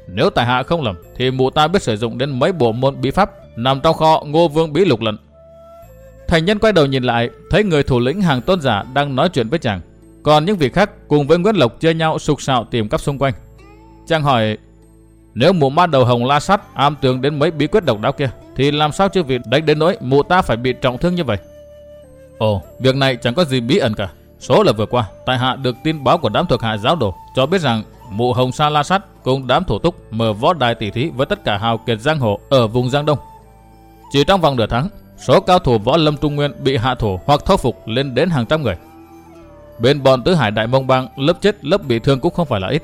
Nếu tài hạ không lầm, thì mụ ta biết sử dụng đến mấy bộ môn bí pháp nằm trong kho ngô vương bí lục lận. Thành nhân quay đầu nhìn lại, thấy người thủ lĩnh hàng tôn giả đang nói chuyện với chàng. Còn những vị khác cùng với Nguyễn Lộc chơi nhau sục sạo tìm cắp xung quanh. Chàng hỏi nếu mụ ma đầu hồng la sắt am tường đến mấy bí quyết độc đáo kia thì làm sao chưa vị đánh đến nỗi mụ ta phải bị trọng thương như vậy? Ồ, việc này chẳng có gì bí ẩn cả. Số là vừa qua, tại hạ được tin báo của đám thuộc hạ giáo đồ cho biết rằng mụ hồng sa la sắt cùng đám thủ túc mở võ đài tỷ thí với tất cả hào kiệt giang hồ ở vùng Giang Đông. Chỉ trong vòng nửa tháng, số cao thủ võ lâm trung nguyên bị hạ thủ hoặc thâu phục lên đến hàng trăm người. Bên bọn tứ hải đại mông bang lớp chết lớp bị thương cũng không phải là ít.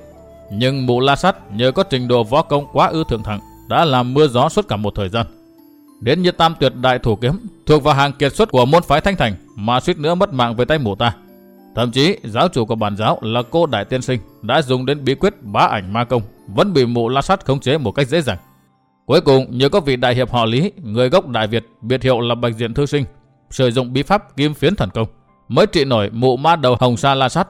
Nhưng mụ la sắt nhờ có trình độ võ công quá ư thượng thẳng đã làm mưa gió suốt cả một thời gian. Đến như tam tuyệt đại thủ kiếm thuộc vào hàng kiệt xuất của môn phái thanh thành mà suýt nữa mất mạng về tay mụ ta. Thậm chí giáo chủ của bản giáo là cô đại tiên sinh đã dùng đến bí quyết bá ảnh ma công vẫn bị mụ la sắt khống chế một cách dễ dàng. Cuối cùng nhờ có vị đại hiệp họ Lý, người gốc Đại Việt, biệt hiệu là Bạch Diện Thư Sinh, sử dụng bí pháp kim phiến thần công, mới trị nổi mụ ma đầu hồng sa la sắt.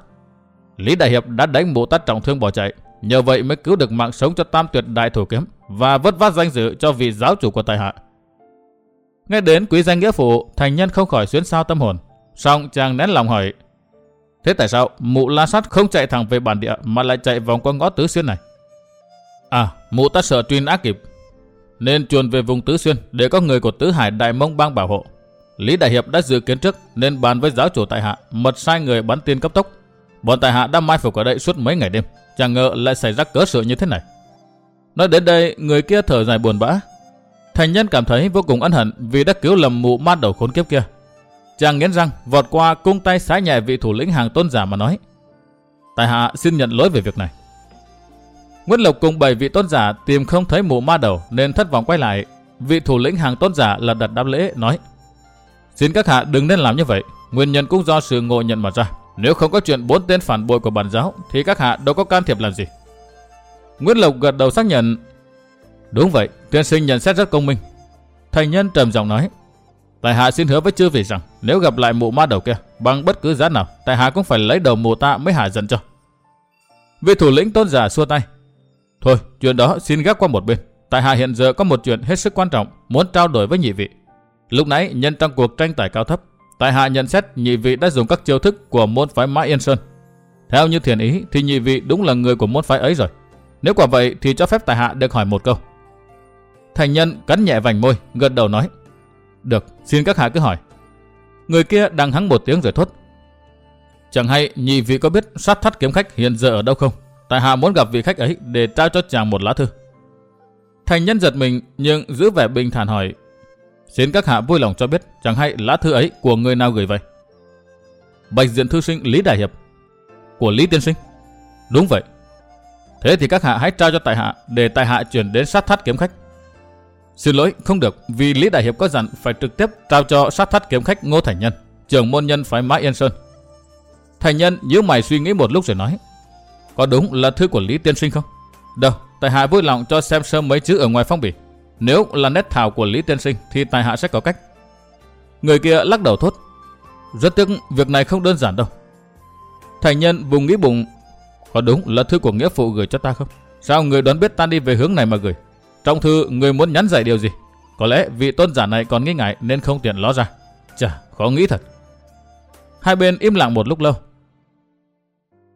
Lý Đại Hiệp đã đánh mụ tát trọng thương bỏ chạy, nhờ vậy mới cứu được mạng sống cho tam tuyệt đại thủ kiếm và vất vát danh dự cho vị giáo chủ của tài hạ. Nghe đến quý danh nghĩa phụ, thành nhân không khỏi xuyến sao tâm hồn. Xong chàng nén lòng hỏi, thế tại sao mụ la sát không chạy thẳng về bản địa mà lại chạy vòng qua ngõ tứ xuyên này? À, mụ ta sợ truy nã kịp, nên chuồn về vùng tứ xuyên để có người của tứ hải đại mông bang bảo hộ. Lý Đại Hiệp đã dự kiến trước nên bàn với giáo chủ tại hạ mật sai người bắn tiên cấp tốc. Bọn tại hạ đã mai phục ở đây suốt mấy ngày đêm, chẳng ngờ lại xảy ra cớ sự như thế này. Nói đến đây, người kia thở dài buồn bã, Thành nhân cảm thấy vô cùng ân hận vì đã cứu lầm mụ ma đầu khốn kiếp kia. Chàng nghiến răng, vọt qua cung tay xá nhẹ vị thủ lĩnh hàng tôn giả mà nói. Tài hạ xin nhận lỗi về việc này. Nguyễn Lộc cùng bảy vị tôn giả tìm không thấy mụ ma đầu nên thất vọng quay lại. Vị thủ lĩnh hàng tôn giả là đặt đáp lễ nói. Xin các hạ đừng nên làm như vậy. Nguyên nhân cũng do sự ngộ nhận mà ra. Nếu không có chuyện bốn tên phản bội của bản giáo thì các hạ đâu có can thiệp làm gì. Nguyễn Lộc gật đầu xác nhận Đúng vậy, tiên sinh nhận xét rất công minh. Thành nhân trầm giọng nói, Tại hạ xin hứa với chư vị rằng nếu gặp lại mụ ma đầu kia bằng bất cứ giá nào, tại hạ cũng phải lấy đầu mụ ta mới hạ giận cho. Vị thủ lĩnh tôn giả xua tay. Thôi, chuyện đó xin gác qua một bên. Tại hạ hiện giờ có một chuyện hết sức quan trọng muốn trao đổi với nhị vị. Lúc nãy nhân trong cuộc tranh tài cao thấp, tại hạ nhận xét nhị vị đã dùng các chiêu thức của môn phái Mã Yên Sơn. Theo như thiền ý thì nhị vị đúng là người của môn phái ấy rồi. Nếu quả vậy thì cho phép tại hạ được hỏi một câu. Thành nhân cắn nhẹ vành môi, gật đầu nói. Được, xin các hạ cứ hỏi. Người kia đang hắng một tiếng rồi thốt. Chẳng hay nhị vị có biết sát thắt kiếm khách hiện giờ ở đâu không? Tại hạ muốn gặp vị khách ấy để trao cho chàng một lá thư. Thành nhân giật mình nhưng giữ vẻ bình thản hỏi. Xin các hạ vui lòng cho biết chẳng hay lá thư ấy của người nào gửi vậy? Bạch diện thư sinh Lý Đại Hiệp. Của Lý Tiên Sinh. Đúng vậy. Thế thì các hạ hãy trao cho tại hạ để tại hạ chuyển đến sát thắt kiếm khách. Xin lỗi, không được, vì Lý Đại Hiệp có dặn phải trực tiếp trao cho sát thắt kiếm khách Ngô Thành Nhân, trưởng môn nhân phái Mã Yên Sơn. Thành Nhân nhíu mày suy nghĩ một lúc rồi nói, có đúng là thư của Lý Tiên Sinh không? Đâu, Tài Hạ vui lòng cho xem sơ mấy chữ ở ngoài phong bì. Nếu là nét thảo của Lý Tiên Sinh thì Tài Hạ sẽ có cách. Người kia lắc đầu thốt, rất tiếc việc này không đơn giản đâu. Thành Nhân vùng nghĩ bụng, có đúng là thư của nghĩa phụ gửi cho ta không? Sao người đoán biết ta đi về hướng này mà gửi? Trong thư người muốn nhắn dạy điều gì? Có lẽ vị tôn giả này còn nghi ngại nên không tiện ló ra. Chà, khó nghĩ thật. Hai bên im lặng một lúc lâu.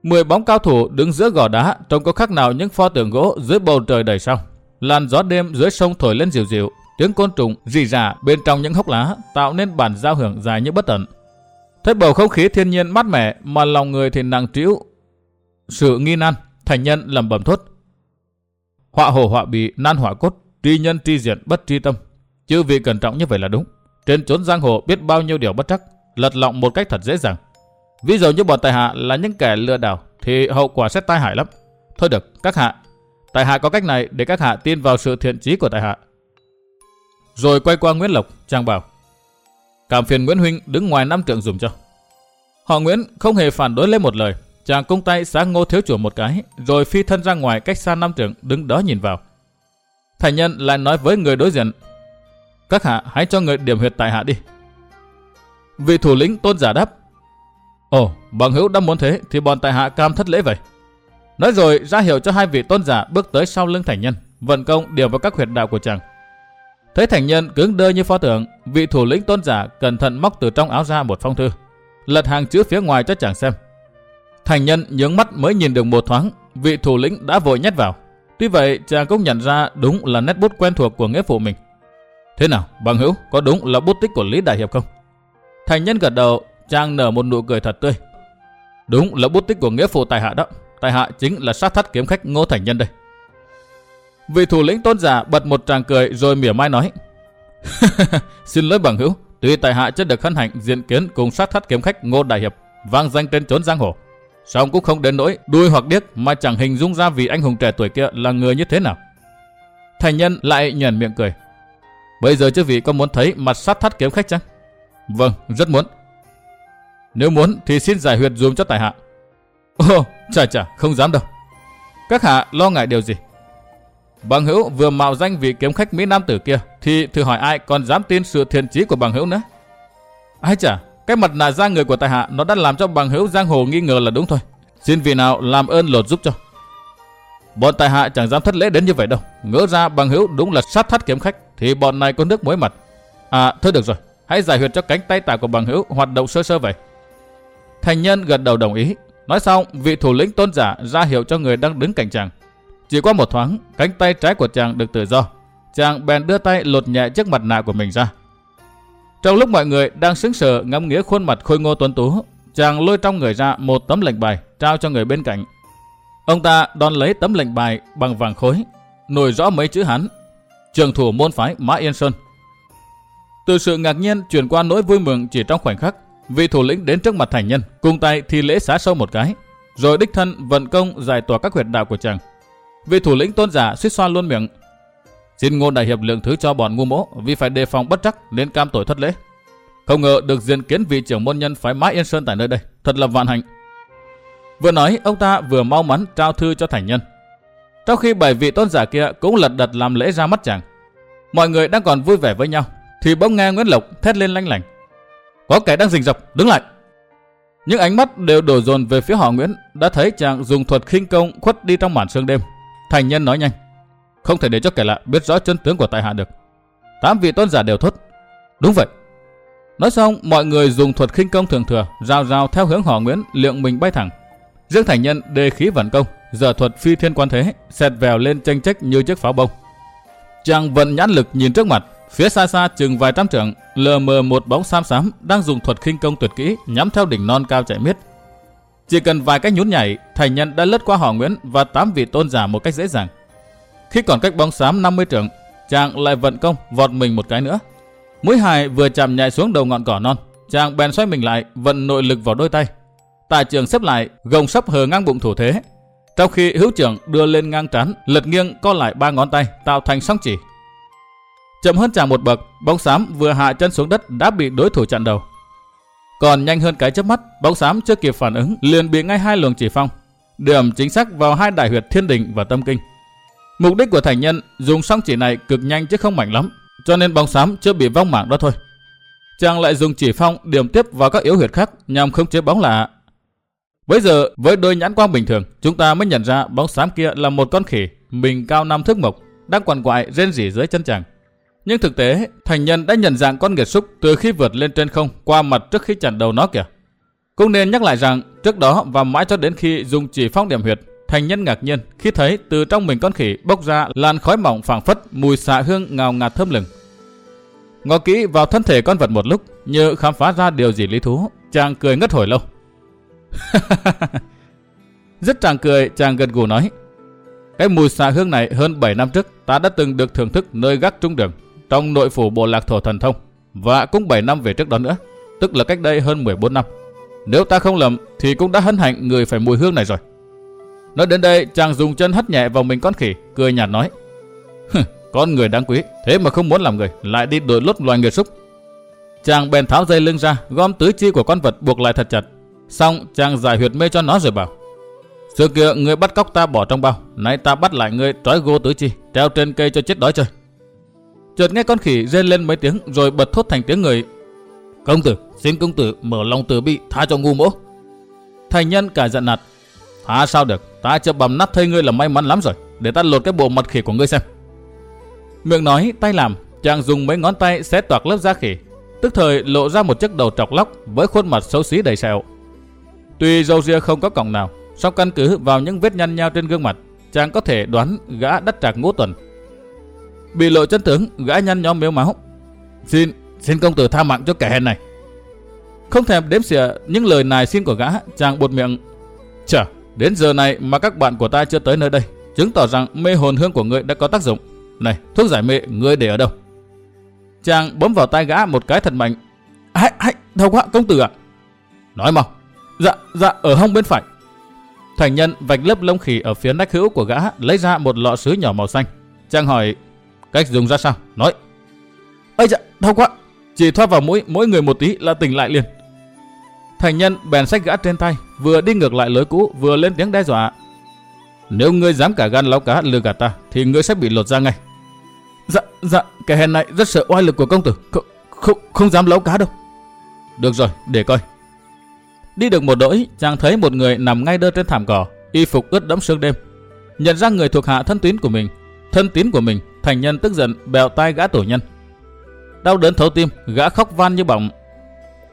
Mười bóng cao thủ đứng giữa gò đá trông có khác nào những pho tượng gỗ dưới bầu trời đầy sao. Làn gió đêm dưới sông thổi lên dịu dịu, tiếng côn trùng rì rả bên trong những hốc lá tạo nên bản giao hưởng dài như bất tận. Thấy bầu không khí thiên nhiên mát mẻ mà lòng người thì nặng trĩu. Sự nghi nan, thành nhân lầm bầm thốt. Họa hồ họa bị nan họa cốt, tri nhân tri diện bất tri tâm. Chứ vị cẩn trọng như vậy là đúng. Trên chốn giang hồ biết bao nhiêu điều bất trắc. lật lọng một cách thật dễ dàng. Ví dụ như bọn tài hạ là những kẻ lừa đảo thì hậu quả sẽ tai hại lắm. Thôi được, các hạ. Tại hạ có cách này để các hạ tin vào sự thiện trí của tại hạ. Rồi quay qua Nguyễn Lộc, chàng bảo. Cảm phiền Nguyễn Huynh đứng ngoài năm trượng dùng cho. Họ Nguyễn không hề phản đối lấy một lời. Chàng cung tay sáng ngô thiếu chủ một cái, rồi phi thân ra ngoài cách xa năm trượng đứng đó nhìn vào. Thành nhân lại nói với người đối diện. Các hạ hãy cho người điểm huyệt tại hạ đi. Vị thủ lĩnh tôn giả đáp. Ồ, bằng hữu đã muốn thế thì bọn tại hạ cam thất lễ vậy. Nói rồi ra hiệu cho hai vị tôn giả bước tới sau lưng thành nhân, vận công điều vào các huyệt đạo của chàng. Thấy thành nhân cứng đơ như pho tượng, vị thủ lĩnh tôn giả cẩn thận móc từ trong áo ra một phong thư, lật hàng chữ phía ngoài cho chàng xem. Thành nhân nhướng mắt mới nhìn được một thoáng, vị thủ lĩnh đã vội nhét vào. Tuy vậy, chàng cũng nhận ra đúng là nét bút quen thuộc của nghĩa phụ mình. Thế nào, bằng hữu, có đúng là bút tích của Lý Đại Hiệp không? Thành nhân gật đầu, chàng nở một nụ cười thật tươi. Đúng là bút tích của nghĩa phụ tài hạ đó. Tài hạ chính là sát thắt kiếm khách Ngô Thành Nhân đây. Vị thủ lĩnh tôn giả bật một tràng cười rồi mỉa mai nói. Xin lỗi bằng hữu, tuy tài hạ chưa được khấn hạnh diện kiến cùng sát thắt kiếm khách Ngô Đại Hiệp, vang danh trên trốn giang hồ. Song cũng không đến nỗi đuôi hoặc điếc mà chẳng hình dung ra vị anh hùng trẻ tuổi kia là người như thế nào. Thành nhân lại nhẩn miệng cười. Bây giờ chứ vị có muốn thấy mặt sát thắt kiếm khách chăng? Vâng, rất muốn. Nếu muốn thì xin giải huyệt dùm cho tài hạ. Ồ, chà chà, không dám đâu. Các hạ lo ngại điều gì? Bằng hữu vừa mạo danh vị kiếm khách Mỹ Nam tử kia thì thử hỏi ai còn dám tin sự thiện trí của bằng hữu nữa. Ai chả, cái mặt nạ da người của tài hạ nó đã làm cho bằng hữu giang hồ nghi ngờ là đúng thôi. Xin vị nào làm ơn lột giúp cho. Bọn tài hạ chẳng dám thất lễ đến như vậy đâu. Ngỡ ra bằng hữu đúng là sát thắt kiếm khách thì bọn này có nước muối mặt. À thôi được rồi, hãy giải huyệt cho cánh tay tả của bằng hữu hoạt động sơ sơ vậy. Thành nhân gật đầu đồng ý. Nói xong, vị thủ lĩnh tôn giả ra hiệu cho người đang đứng cạnh chàng. Chỉ qua một thoáng, cánh tay trái của chàng được tự do. Chàng bèn đưa tay lột nhẹ chiếc mặt nạ của mình ra. Trong lúc mọi người đang sững sờ ngắm nghía khuôn mặt khôi ngô tuấn tú, chàng lôi trong người ra một tấm lệnh bài trao cho người bên cạnh. Ông ta đón lấy tấm lệnh bài bằng vàng khối, nổi rõ mấy chữ Hán: Trường thủ môn phái Mã Yên Sơn. Từ sự ngạc nhiên chuyển qua nỗi vui mừng chỉ trong khoảnh khắc, vị thủ lĩnh đến trước mặt thành nhân, cùng tay thi lễ xá sâu một cái, rồi đích thân vận công giải tỏa các huyệt đạo của chàng. Vị thủ lĩnh tôn giả suýt xoa luôn miệng. Xin ngôn đại hiệp lượng thứ cho bọn ngu mỗ vì phải đề phòng bất trắc nên cam tội thất lễ. Không ngờ được diện kiến vị trưởng môn nhân phái Mã Yên Sơn tại nơi đây, thật là vạn hạnh. Vừa nói, ông ta vừa mau mắn trao thư cho thành nhân. Trong khi bảy vị tôn giả kia cũng lật đật làm lễ ra mắt chàng. Mọi người đang còn vui vẻ với nhau, thì bỗng nghe Nguyễn Lộc thét lên lanh lảnh. Có kẻ đang rình rập, đứng lại. Những ánh mắt đều đổ dồn về phía họ Nguyễn, đã thấy chàng dùng thuật khinh công khuất đi trong màn sương đêm. Thành nhân nói nhanh. Không thể để cho kẻ lạ biết rõ chân tướng của tại hạ được. Tám vị tôn giả đều thốt. Đúng vậy. Nói xong, mọi người dùng thuật khinh công thường thừa, rào rào theo hướng họ Nguyễn, lượng mình bay thẳng. Dương Thành Nhân đề khí vận công, giờ thuật phi thiên quan thế, xẹt vèo lên tranh trách như chiếc pháo bông. Chàng vận nhãn lực nhìn trước mặt, phía xa xa chừng vài trăm trượng, lờ mờ một bóng xám xám đang dùng thuật khinh công tuyệt kỹ nhắm theo đỉnh non cao chạy miết. Chỉ cần vài cách nhún nhảy, thành nhân đã lướt qua họ Nguyễn và tám vị tôn giả một cách dễ dàng. Khi còn cách bóng xám 50 trượng, chàng lại vận công vọt mình một cái nữa. Mũi hài vừa chạm nhảy xuống đầu ngọn cỏ non, chàng bèn xoay mình lại, vận nội lực vào đôi tay. Tà trường xếp lại, gồng sấp hờ ngang bụng thủ thế. Trong khi hữu trưởng đưa lên ngang trán, lật nghiêng co lại ba ngón tay, tạo thành song chỉ. Chậm hơn chàng một bậc, bóng xám vừa hạ chân xuống đất đã bị đối thủ chặn đầu. Còn nhanh hơn cái chớp mắt, bóng xám chưa kịp phản ứng liền bị ngay hai luồng chỉ phong, điểm chính xác vào hai đại huyệt thiên đình và tâm kinh. Mục đích của thành nhân dùng song chỉ này cực nhanh chứ không mạnh lắm, cho nên bóng xám chưa bị vong mạng đó thôi. Chàng lại dùng chỉ phong điểm tiếp vào các yếu huyệt khác nhằm khống chế bóng lạ. Bây giờ với đôi nhãn quang bình thường, chúng ta mới nhận ra bóng xám kia là một con khỉ, mình cao năm thước mộc, đang quằn quại rên rỉ dưới chân chàng. Nhưng thực tế, thành nhân đã nhận dạng con nghiệt súc từ khi vượt lên trên không qua mặt trước khi chặn đầu nó kìa. Cũng nên nhắc lại rằng trước đó và mãi cho đến khi dùng chỉ phong điểm huyệt, thành nhân ngạc nhiên khi thấy từ trong mình con khỉ bốc ra làn khói mỏng phảng phất mùi xạ hương ngào ngạt thơm lừng. Ngó kỹ vào thân thể con vật một lúc như khám phá ra điều gì lý thú, chàng cười ngất hồi lâu. Rất chàng cười, chàng gật gù nói. Cái mùi xạ hương này hơn 7 năm trước ta đã từng được thưởng thức nơi gác trung đường trong nội phủ bộ lạc thổ thần thông và cũng 7 năm về trước đó nữa. tức là cách đây hơn 14 năm. Nếu ta không lầm thì cũng đã hân hạnh người phải mùi hương này rồi. Nói đến đây, chàng dùng chân hất nhẹ vào mình con khỉ, cười nhạt nói. con người đáng quý, thế mà không muốn làm người, lại đi đổi lốt loài người súc. Chàng bèn tháo dây lưng ra, gom tứ chi của con vật buộc lại thật chặt. Xong, chàng giải huyệt mê cho nó rồi bảo. Xưa kia người bắt cóc ta bỏ trong bao, nay ta bắt lại người trói gô tứ chi, treo trên cây cho chết đói chơi. Chợt nghe con khỉ rên lên mấy tiếng rồi bật thốt thành tiếng người. Công tử, xin công tử mở lòng từ bi tha cho ngu mỗ. Thành nhân cả giận nạt. Tha sao được, ta chưa bầm nát thây ngươi là may mắn lắm rồi, để ta lột cái bộ mặt khỉ của ngươi xem. Miệng nói, tay làm, chàng dùng mấy ngón tay xé toạc lớp da khỉ, tức thời lộ ra một chiếc đầu trọc lóc với khuôn mặt xấu xí đầy sẹo. Tuy râu ria không có cọng nào, song căn cứ vào những vết nhăn nhau trên gương mặt, chàng có thể đoán gã đất trạc ngũ tuần. Bị lộ chân tướng, gã nhăn nhóm miếu máu. Xin, xin công tử tha mạng cho kẻ hèn này. Không thèm đếm xỉa những lời nài xin của gã, chàng buột miệng. chờ đến giờ này mà các bạn của ta chưa tới nơi đây, chứng tỏ rằng mê hồn hương của ngươi đã có tác dụng. Này, thuốc giải mê, ngươi để ở đâu? Chàng bấm vào tay gã một cái thật mạnh. Hãy, hãy, đau quá, công tử ạ. Nói mau. Dạ, dạ, ở hông bên phải. Thành nhân vạch lớp lông khỉ ở phía nách hữu của gã lấy ra một lọ sứ nhỏ màu xanh. Chàng hỏi, cách dùng ra sao? Nói. Ây dạ, đau quá. Chỉ thoát vào mũi mỗi người một tí là tỉnh lại liền. Thành nhân bèn sách gã trên tay, vừa đi ngược lại lối cũ, vừa lên tiếng đe dọa. Nếu ngươi dám cả gan láo cá lừa gạt ta, thì ngươi sẽ bị lột ra ngay. Dạ, dạ, kẻ hèn này rất sợ oai lực của công tử, không, không, không dám lấu cá đâu. Được rồi, để coi. Đi được một đỗi, chàng thấy một người nằm ngay đơ trên thảm cỏ, y phục ướt đẫm sương đêm. Nhận ra người thuộc hạ thân tín của mình, thân tín của mình, thành nhân tức giận bèo tai gã tổ nhân. Đau đớn thấu tim, gã khóc van như bỏng.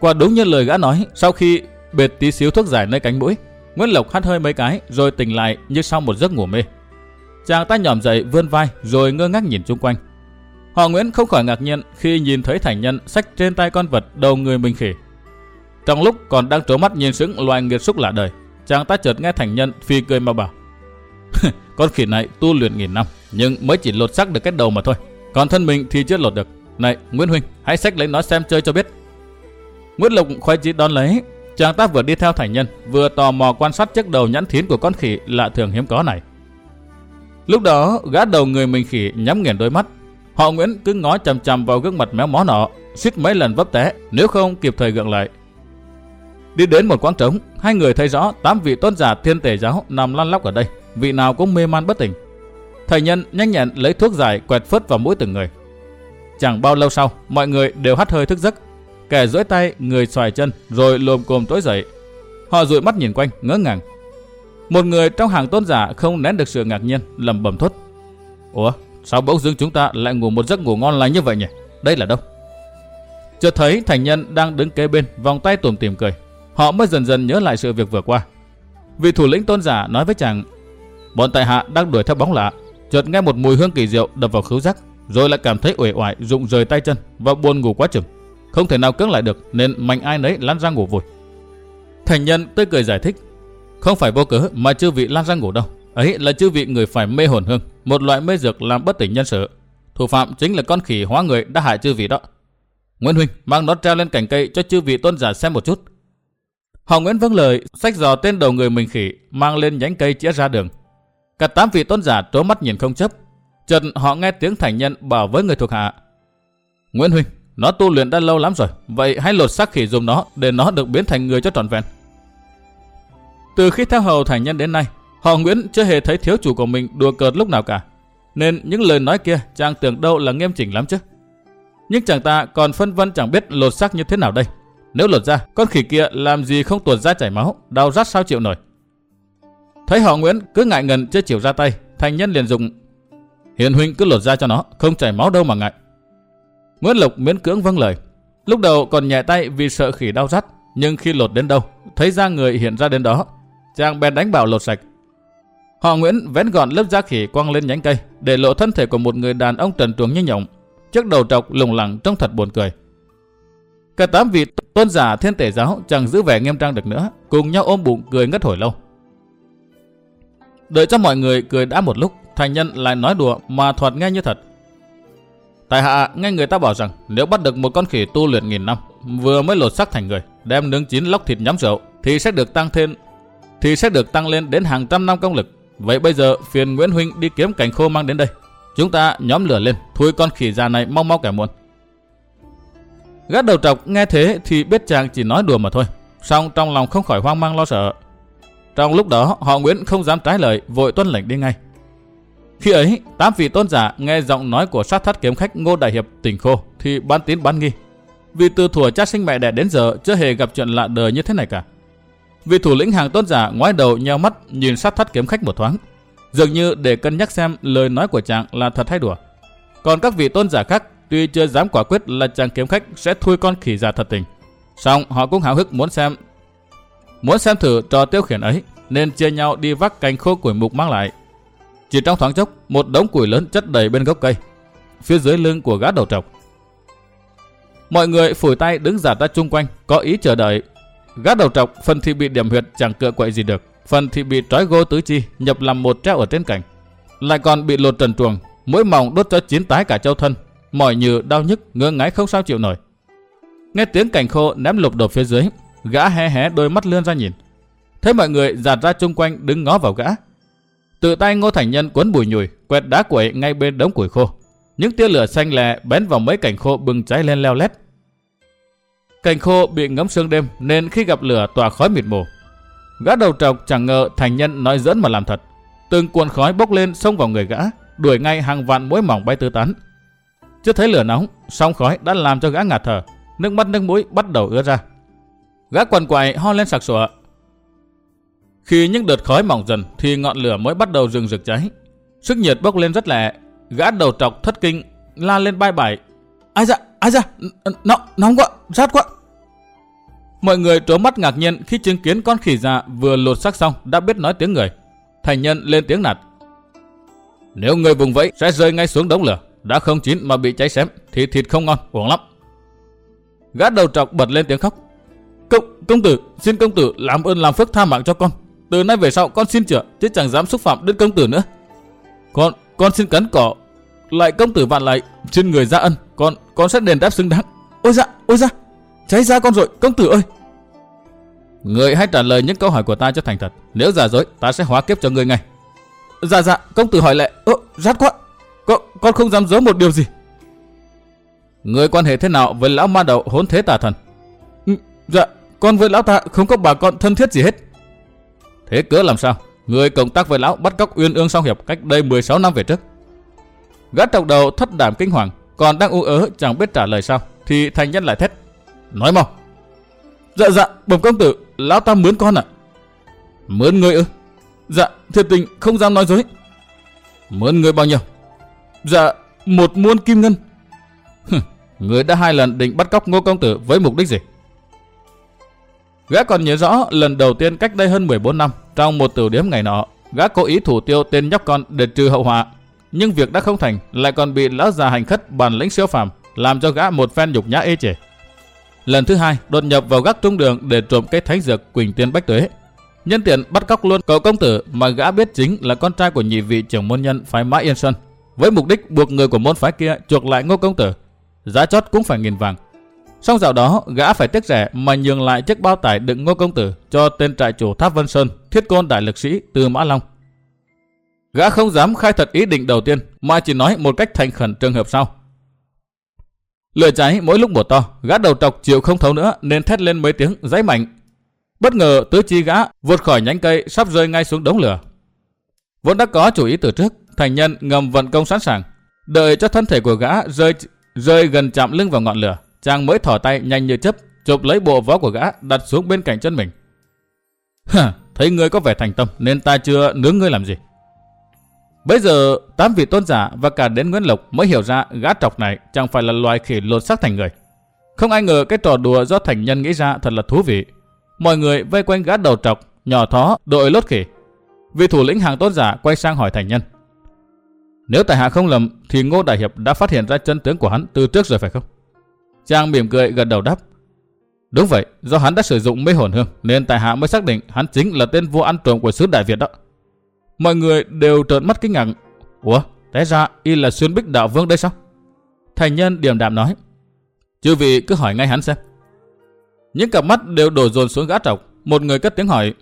Quả đúng như lời gã nói, sau khi bệt tí xíu thuốc giải nơi cánh mũi, Nguyễn Lộc hắt hơi mấy cái rồi tỉnh lại như sau một giấc ngủ mê. Chàng ta nhòm dậy vươn vai rồi ngơ ngác nhìn chung quanh. Họ Nguyễn không khỏi ngạc nhiên khi nhìn thấy thành nhân sách trên tay con vật đầu người mình khỉ. Trong lúc còn đang trố mắt nhìn sững loài nghiệt xúc lạ đời, chàng ta chợt nghe thành nhân phi cười mà bảo con khỉ này tu luyện nghìn năm, nhưng mới chỉ lột xác được cái đầu mà thôi. Còn thân mình thì chưa lột được. Này, Nguyễn Huynh, hãy xách lấy nó xem chơi cho biết. Nguyễn Lục khoái chí đón lấy. Chàng ta vừa đi theo thành nhân, vừa tò mò quan sát chiếc đầu nhẵn thín của con khỉ lạ thường hiếm có này. Lúc đó, gã đầu người mình khỉ nhắm nghiền đôi mắt. Họ Nguyễn cứ ngó chằm chằm vào gương mặt méo mó nọ, suýt mấy lần vấp té, nếu không kịp thời gượng lại. Đi đến một quán trống, hai người thấy rõ tám vị tôn giả thiên tể giáo nằm lăn lóc ở đây, vị nào cũng mê man bất tỉnh. Thầy nhân nhanh nhẹn lấy thuốc giải quẹt phớt vào mũi từng người. Chẳng bao lâu sau, mọi người đều hắt hơi thức giấc. Kẻ duỗi tay, người xoài chân, rồi lồm cồm tối dậy. Họ dụi mắt nhìn quanh, ngỡ ngàng. Một người trong hàng tôn giả không nén được sự ngạc nhiên, lẩm bẩm thốt. Ủa, sao bỗng dưng chúng ta lại ngủ một giấc ngủ ngon lành như vậy nhỉ? Đây là đâu? Chợt thấy thành nhân đang đứng kế bên, vòng tay tủm tỉm cười. Họ mới dần dần nhớ lại sự việc vừa qua. Vị thủ lĩnh tôn giả nói với chàng, bọn tại hạ đang đuổi theo bóng lạ, chợt nghe một mùi hương kỳ diệu đập vào khứu giác, rồi lại cảm thấy uể oải, rụng rời tay chân và buồn ngủ quá chừng, không thể nào cưỡng lại được nên mạnh ai nấy lăn ra ngủ vùi. Thành nhân tươi cười giải thích, không phải vô cớ mà chư vị lăn ra ngủ đâu. Ấy là chư vị người phải mê hồn hương, một loại mê dược làm bất tỉnh nhân sự. Thủ phạm chính là con khỉ hóa người đã hại chư vị đó. Nguyễn Huynh mang nó treo lên cành cây cho chư vị tôn giả xem một chút. Họ Nguyễn vâng lời, sách dò tên đầu người mình khỉ, mang lên nhánh cây chĩa ra đường. Cả tám vị tôn giả trố mắt nhìn không chấp. Chợt họ nghe tiếng thành nhân bảo với người thuộc hạ. Nguyễn Huynh, nó tu luyện đã lâu lắm rồi, vậy hãy lột xác khỉ dùng nó để nó được biến thành người cho trọn vẹn. Từ khi theo hầu thành nhân đến nay, họ Nguyễn chưa hề thấy thiếu chủ của mình đùa cợt lúc nào cả. Nên những lời nói kia chàng tưởng đâu là nghiêm chỉnh lắm chứ. Nhưng chàng ta còn phân vân chẳng biết lột xác như thế nào đây. Nếu lột ra, con khỉ kia làm gì không tuột ra chảy máu, đau rát sao chịu nổi. Thấy họ Nguyễn cứ ngại ngần chưa chịu ra tay, thành nhân liền dùng Hiền huynh cứ lột ra cho nó, không chảy máu đâu mà ngại. Nguyễn Lục miễn cưỡng vâng lời. Lúc đầu còn nhẹ tay vì sợ khỉ đau rát, nhưng khi lột đến đâu, thấy da người hiện ra đến đó, chàng bèn đánh bảo lột sạch. Họ Nguyễn vén gọn lớp da khỉ quăng lên nhánh cây, để lộ thân thể của một người đàn ông trần truồng như nhộng, chiếc đầu trọc lủng lẳng trông thật buồn cười. Cả tám vị tôn giả thiên tể giáo chẳng giữ vẻ nghiêm trang được nữa, cùng nhau ôm bụng cười ngất hồi lâu. Đợi cho mọi người cười đã một lúc, thành nhân lại nói đùa mà thuật nghe như thật. Tại hạ nghe người ta bảo rằng nếu bắt được một con khỉ tu luyện nghìn năm, vừa mới lột xác thành người, đem nướng chín lóc thịt nhắm rượu, thì sẽ được tăng thêm thì sẽ được tăng lên đến hàng trăm năm công lực. Vậy bây giờ phiền Nguyễn Huynh đi kiếm cảnh khô mang đến đây. Chúng ta nhóm lửa lên, thui con khỉ già này mau mau kẻ muôn. Gác đầu trọc nghe thế thì biết chàng chỉ nói đùa mà thôi. Xong trong lòng không khỏi hoang mang lo sợ. Trong lúc đó họ Nguyễn không dám trái lời, vội tuân lệnh đi ngay. Khi ấy, tám vị tôn giả nghe giọng nói của sát thắt kiếm khách Ngô Đại Hiệp tỉnh khô thì bán tín bán nghi. Vì từ thuở cha sinh mẹ đẻ đến giờ chưa hề gặp chuyện lạ đời như thế này cả. Vị thủ lĩnh hàng tôn giả ngoái đầu nheo mắt nhìn sát thắt kiếm khách một thoáng. Dường như để cân nhắc xem lời nói của chàng là thật hay đùa. Còn các vị tôn giả khác tuy chưa dám quả quyết là chàng kiếm khách sẽ thui con khỉ già thật tình. Xong họ cũng háo hức muốn xem muốn xem thử trò tiêu khiển ấy nên chia nhau đi vác cành khô củi mục mang lại. Chỉ trong thoáng chốc, một đống củi lớn chất đầy bên gốc cây, phía dưới lưng của gã đầu trọc. Mọi người phủi tay đứng giả ra chung quanh, có ý chờ đợi. Gã đầu trọc phần thì bị điểm huyệt chẳng cựa quậy gì được, phần thì bị trói gô tứ chi nhập làm một treo ở trên cành, lại còn bị lột trần truồng, mỗi mỏng đốt cho chín tái cả châu thân, mỏi như đau nhức ngơ ngáy không sao chịu nổi. Nghe tiếng cành khô ném lục đột phía dưới, gã hé hé đôi mắt lươn ra nhìn. Thấy mọi người dạt ra chung quanh đứng ngó vào gã. Tự tay Ngô Thành Nhân cuốn bùi nhùi, quẹt đá quẩy ngay bên đống củi khô. Những tia lửa xanh lè bén vào mấy cành khô bừng cháy lên leo lét. Cành khô bị ngấm sương đêm nên khi gặp lửa tỏa khói mịt mù. Gã đầu trọc chẳng ngờ Thành Nhân nói dẫn mà làm thật. Từng cuộn khói bốc lên xông vào người gã, đuổi ngay hàng vạn mũi mỏng bay tứ tán. Chưa thấy lửa nóng, sóng khói đã làm cho gã ngạt thở, nước mắt nước mũi bắt đầu ứa ra. Gã quằn quại ho lên sặc sụa. Khi những đợt khói mỏng dần thì ngọn lửa mới bắt đầu rừng rực cháy. Sức nhiệt bốc lên rất lẹ, gã đầu trọc thất kinh la lên bay bảy. Ai dạ, ai dạ, nóng, nóng quá, rát quá. Mọi người trố mắt ngạc nhiên khi chứng kiến con khỉ già vừa lột xác xong đã biết nói tiếng người. Thành nhân lên tiếng nạt. Nếu người vùng vẫy sẽ rơi ngay xuống đống lửa, đã không chín mà bị cháy xém thì thịt không ngon, uổng lắm. Gã đầu trọc bật lên tiếng khóc. Công, công tử, xin công tử làm ơn làm phước tha mạng cho con. Từ nay về sau con xin chữa, chứ chẳng dám xúc phạm đến công tử nữa. Con, con xin cắn cỏ. Lại công tử vạn lại, xin người ra ân, con, con sẽ đền đáp xứng đáng. Ôi dạ, ôi dạ, cháy ra con rồi, công tử ơi. Người hãy trả lời những câu hỏi của ta cho thành thật. Nếu giả dối, ta sẽ hóa kiếp cho người ngay. Dạ dạ, công tử hỏi lệ. Ơ, rát quá. Con, con không dám giấu một điều gì. Người quan hệ thế nào với lão ma đầu hốn thế tà thần? Ừ, dạ, con với lão ta không có bà con thân thiết gì hết. Thế cớ làm sao? Người cộng tác với lão bắt cóc Uyên Ương Song Hiệp cách đây 16 năm về trước. Gã trọc đầu thất đảm kinh hoàng, còn đang u ớ chẳng biết trả lời sao, thì thành nhân lại thét. Nói mau. Dạ dạ, bẩm công tử, lão ta mướn con ạ. À? Mướn người ư? Dạ, thiệt tình không dám nói dối. Mướn người bao nhiêu? Dạ, một muôn kim ngân. người đã hai lần định bắt cóc ngô công tử với mục đích gì? Gã còn nhớ rõ lần đầu tiên cách đây hơn 14 năm, trong một tiểu điểm ngày nọ, gã cố ý thủ tiêu tên nhóc con để trừ hậu họa. Nhưng việc đã không thành, lại còn bị lão già hành khất bản lĩnh siêu phàm, làm cho gã một phen nhục nhã ê chề. Lần thứ hai, đột nhập vào gác trung đường để trộm cái thánh dược Quỳnh Tiên Bách Tuế. Nhân tiện bắt cóc luôn cậu công tử mà gã biết chính là con trai của nhị vị trưởng môn nhân phái Mã Yên sơn, với mục đích buộc người của môn phái kia chuộc lại Ngô công tử. Giá chót cũng phải nghìn vàng. Xong dạo đó, gã phải tiếc rẻ mà nhường lại chiếc bao tải đựng Ngô công tử cho tên trại chủ Tháp Vân Sơn, thiết côn đại lực sĩ từ Mã Long. Gã không dám khai thật ý định đầu tiên, mà chỉ nói một cách thành khẩn trường hợp sau. Lửa cháy mỗi lúc một to, gã đầu trọc chịu không thấu nữa nên thét lên mấy tiếng giấy mạnh. Bất ngờ tứ chi gã vượt khỏi nhánh cây sắp rơi ngay xuống đống lửa. Vốn đã có chủ ý từ trước, thành nhân ngầm vận công sẵn sàng, đợi cho thân thể của gã rơi rơi gần chạm lưng vào ngọn lửa, chàng mới thỏ tay nhanh như chớp chụp lấy bộ võ của gã đặt xuống bên cạnh chân mình. Hả, thấy ngươi có vẻ thành tâm nên ta chưa nướng ngươi làm gì. Bây giờ, tám vị tôn giả và cả đến Nguyễn Lộc mới hiểu ra gã trọc này chẳng phải là loài khỉ lột xác thành người. Không ai ngờ cái trò đùa do thành nhân nghĩ ra thật là thú vị. Mọi người vây quanh gã đầu trọc, nhỏ thó, đội lốt khỉ. Vị thủ lĩnh hàng tôn giả quay sang hỏi thành nhân. Nếu tại hạ không lầm thì Ngô Đại Hiệp đã phát hiện ra chân tướng của hắn từ trước rồi phải không? Trang mỉm cười gật đầu đáp. Đúng vậy, do hắn đã sử dụng mê hồn hương nên tại hạ mới xác định hắn chính là tên vua ăn trộm của xứ Đại Việt đó. Mọi người đều trợn mắt kinh ngạc. Ủa, té ra y là xuyên bích đạo vương đây sao? Thành nhân điềm đạm nói. Chư vị cứ hỏi ngay hắn xem. Những cặp mắt đều đổ dồn xuống gã trọc. Một người cất tiếng hỏi.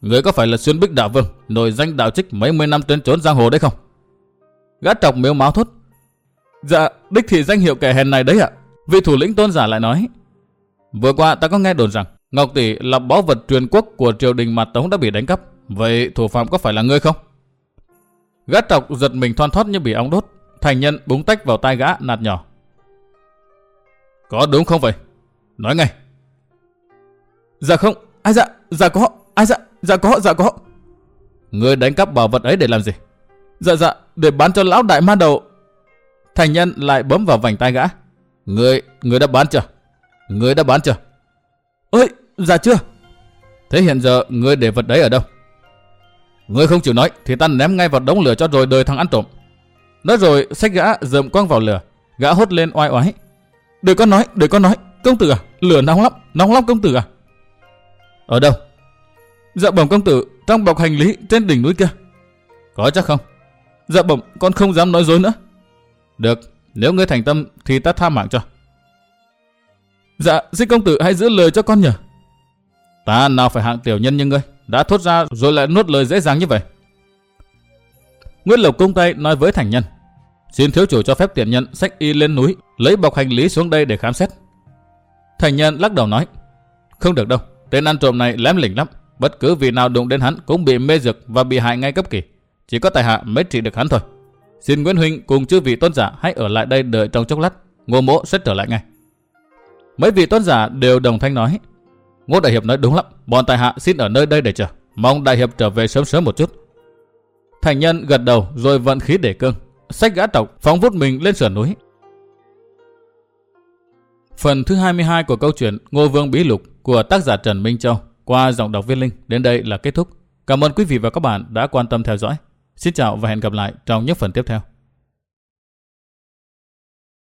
Người có phải là xuyên bích đạo vương, nổi danh đạo trích mấy mươi năm trên trốn giang hồ đấy không? Gã trọc miếu máu thốt. Dạ, đích thị danh hiệu kẻ hèn này đấy ạ. Vị thủ lĩnh tôn giả lại nói. Vừa qua ta có nghe đồn rằng Ngọc Tỷ là báu vật truyền quốc của triều đình mà Tống đã bị đánh cắp. Vậy thủ phạm có phải là ngươi không? Gã trọc giật mình thoăn thoát như bị ong đốt. Thành nhân búng tách vào tai gã nạt nhỏ. Có đúng không vậy? Nói ngay. Dạ không, ai dạ, dạ có, ai dạ, dạ có, dạ có. Ngươi đánh cắp bảo vật ấy để làm gì? Dạ dạ, để bán cho lão đại ma đầu. Thành nhân lại bấm vào vành tai gã. Ngươi, ngươi đã bán chưa? Ngươi đã bán chưa? Ơi, dạ chưa. Thế hiện giờ ngươi để vật đấy ở đâu? Ngươi không chịu nói thì ta ném ngay vào đống lửa cho rồi đời thằng ăn trộm. Nói rồi xách gã dầm quăng vào lửa. Gã hốt lên oai oái. Đừng có nói, đừng có nói. Công tử à, lửa nóng lắm, nóng lắm công tử à. Ở đâu? Dạ bẩm công tử, trong bọc hành lý trên đỉnh núi kia. Có chắc không? Dạ bẩm, con không dám nói dối nữa. Được, nếu ngươi thành tâm thì ta tha mạng cho. Dạ, xin công tử hãy giữ lời cho con nhờ. Ta nào phải hạng tiểu nhân như ngươi, đã thốt ra rồi lại nuốt lời dễ dàng như vậy. Nguyễn Lộc cung tay nói với thành nhân. Xin thiếu chủ cho phép tiện nhân sách y lên núi, lấy bọc hành lý xuống đây để khám xét. Thành nhân lắc đầu nói. Không được đâu, tên ăn trộm này lém lỉnh lắm. Bất cứ vị nào đụng đến hắn cũng bị mê dược và bị hại ngay cấp kỳ. Chỉ có tài hạ mới trị được hắn thôi. Xin Nguyễn Huynh cùng chư vị tôn giả hãy ở lại đây đợi trong chốc lát. Ngô mỗ sẽ trở lại ngay. Mấy vị tôn giả đều đồng thanh nói. Ngô Đại Hiệp nói đúng lắm. Bọn tài hạ xin ở nơi đây để chờ. Mong Đại Hiệp trở về sớm sớm một chút. Thành nhân gật đầu rồi vận khí để cương. sách gã tộc phóng vút mình lên sườn núi. Phần thứ 22 của câu chuyện Ngô Vương Bí Lục của tác giả Trần Minh Châu qua giọng đọc viên Linh đến đây là kết thúc. Cảm ơn quý vị và các bạn đã quan tâm theo dõi. Xin chào và hẹn gặp lại trong những phần tiếp theo.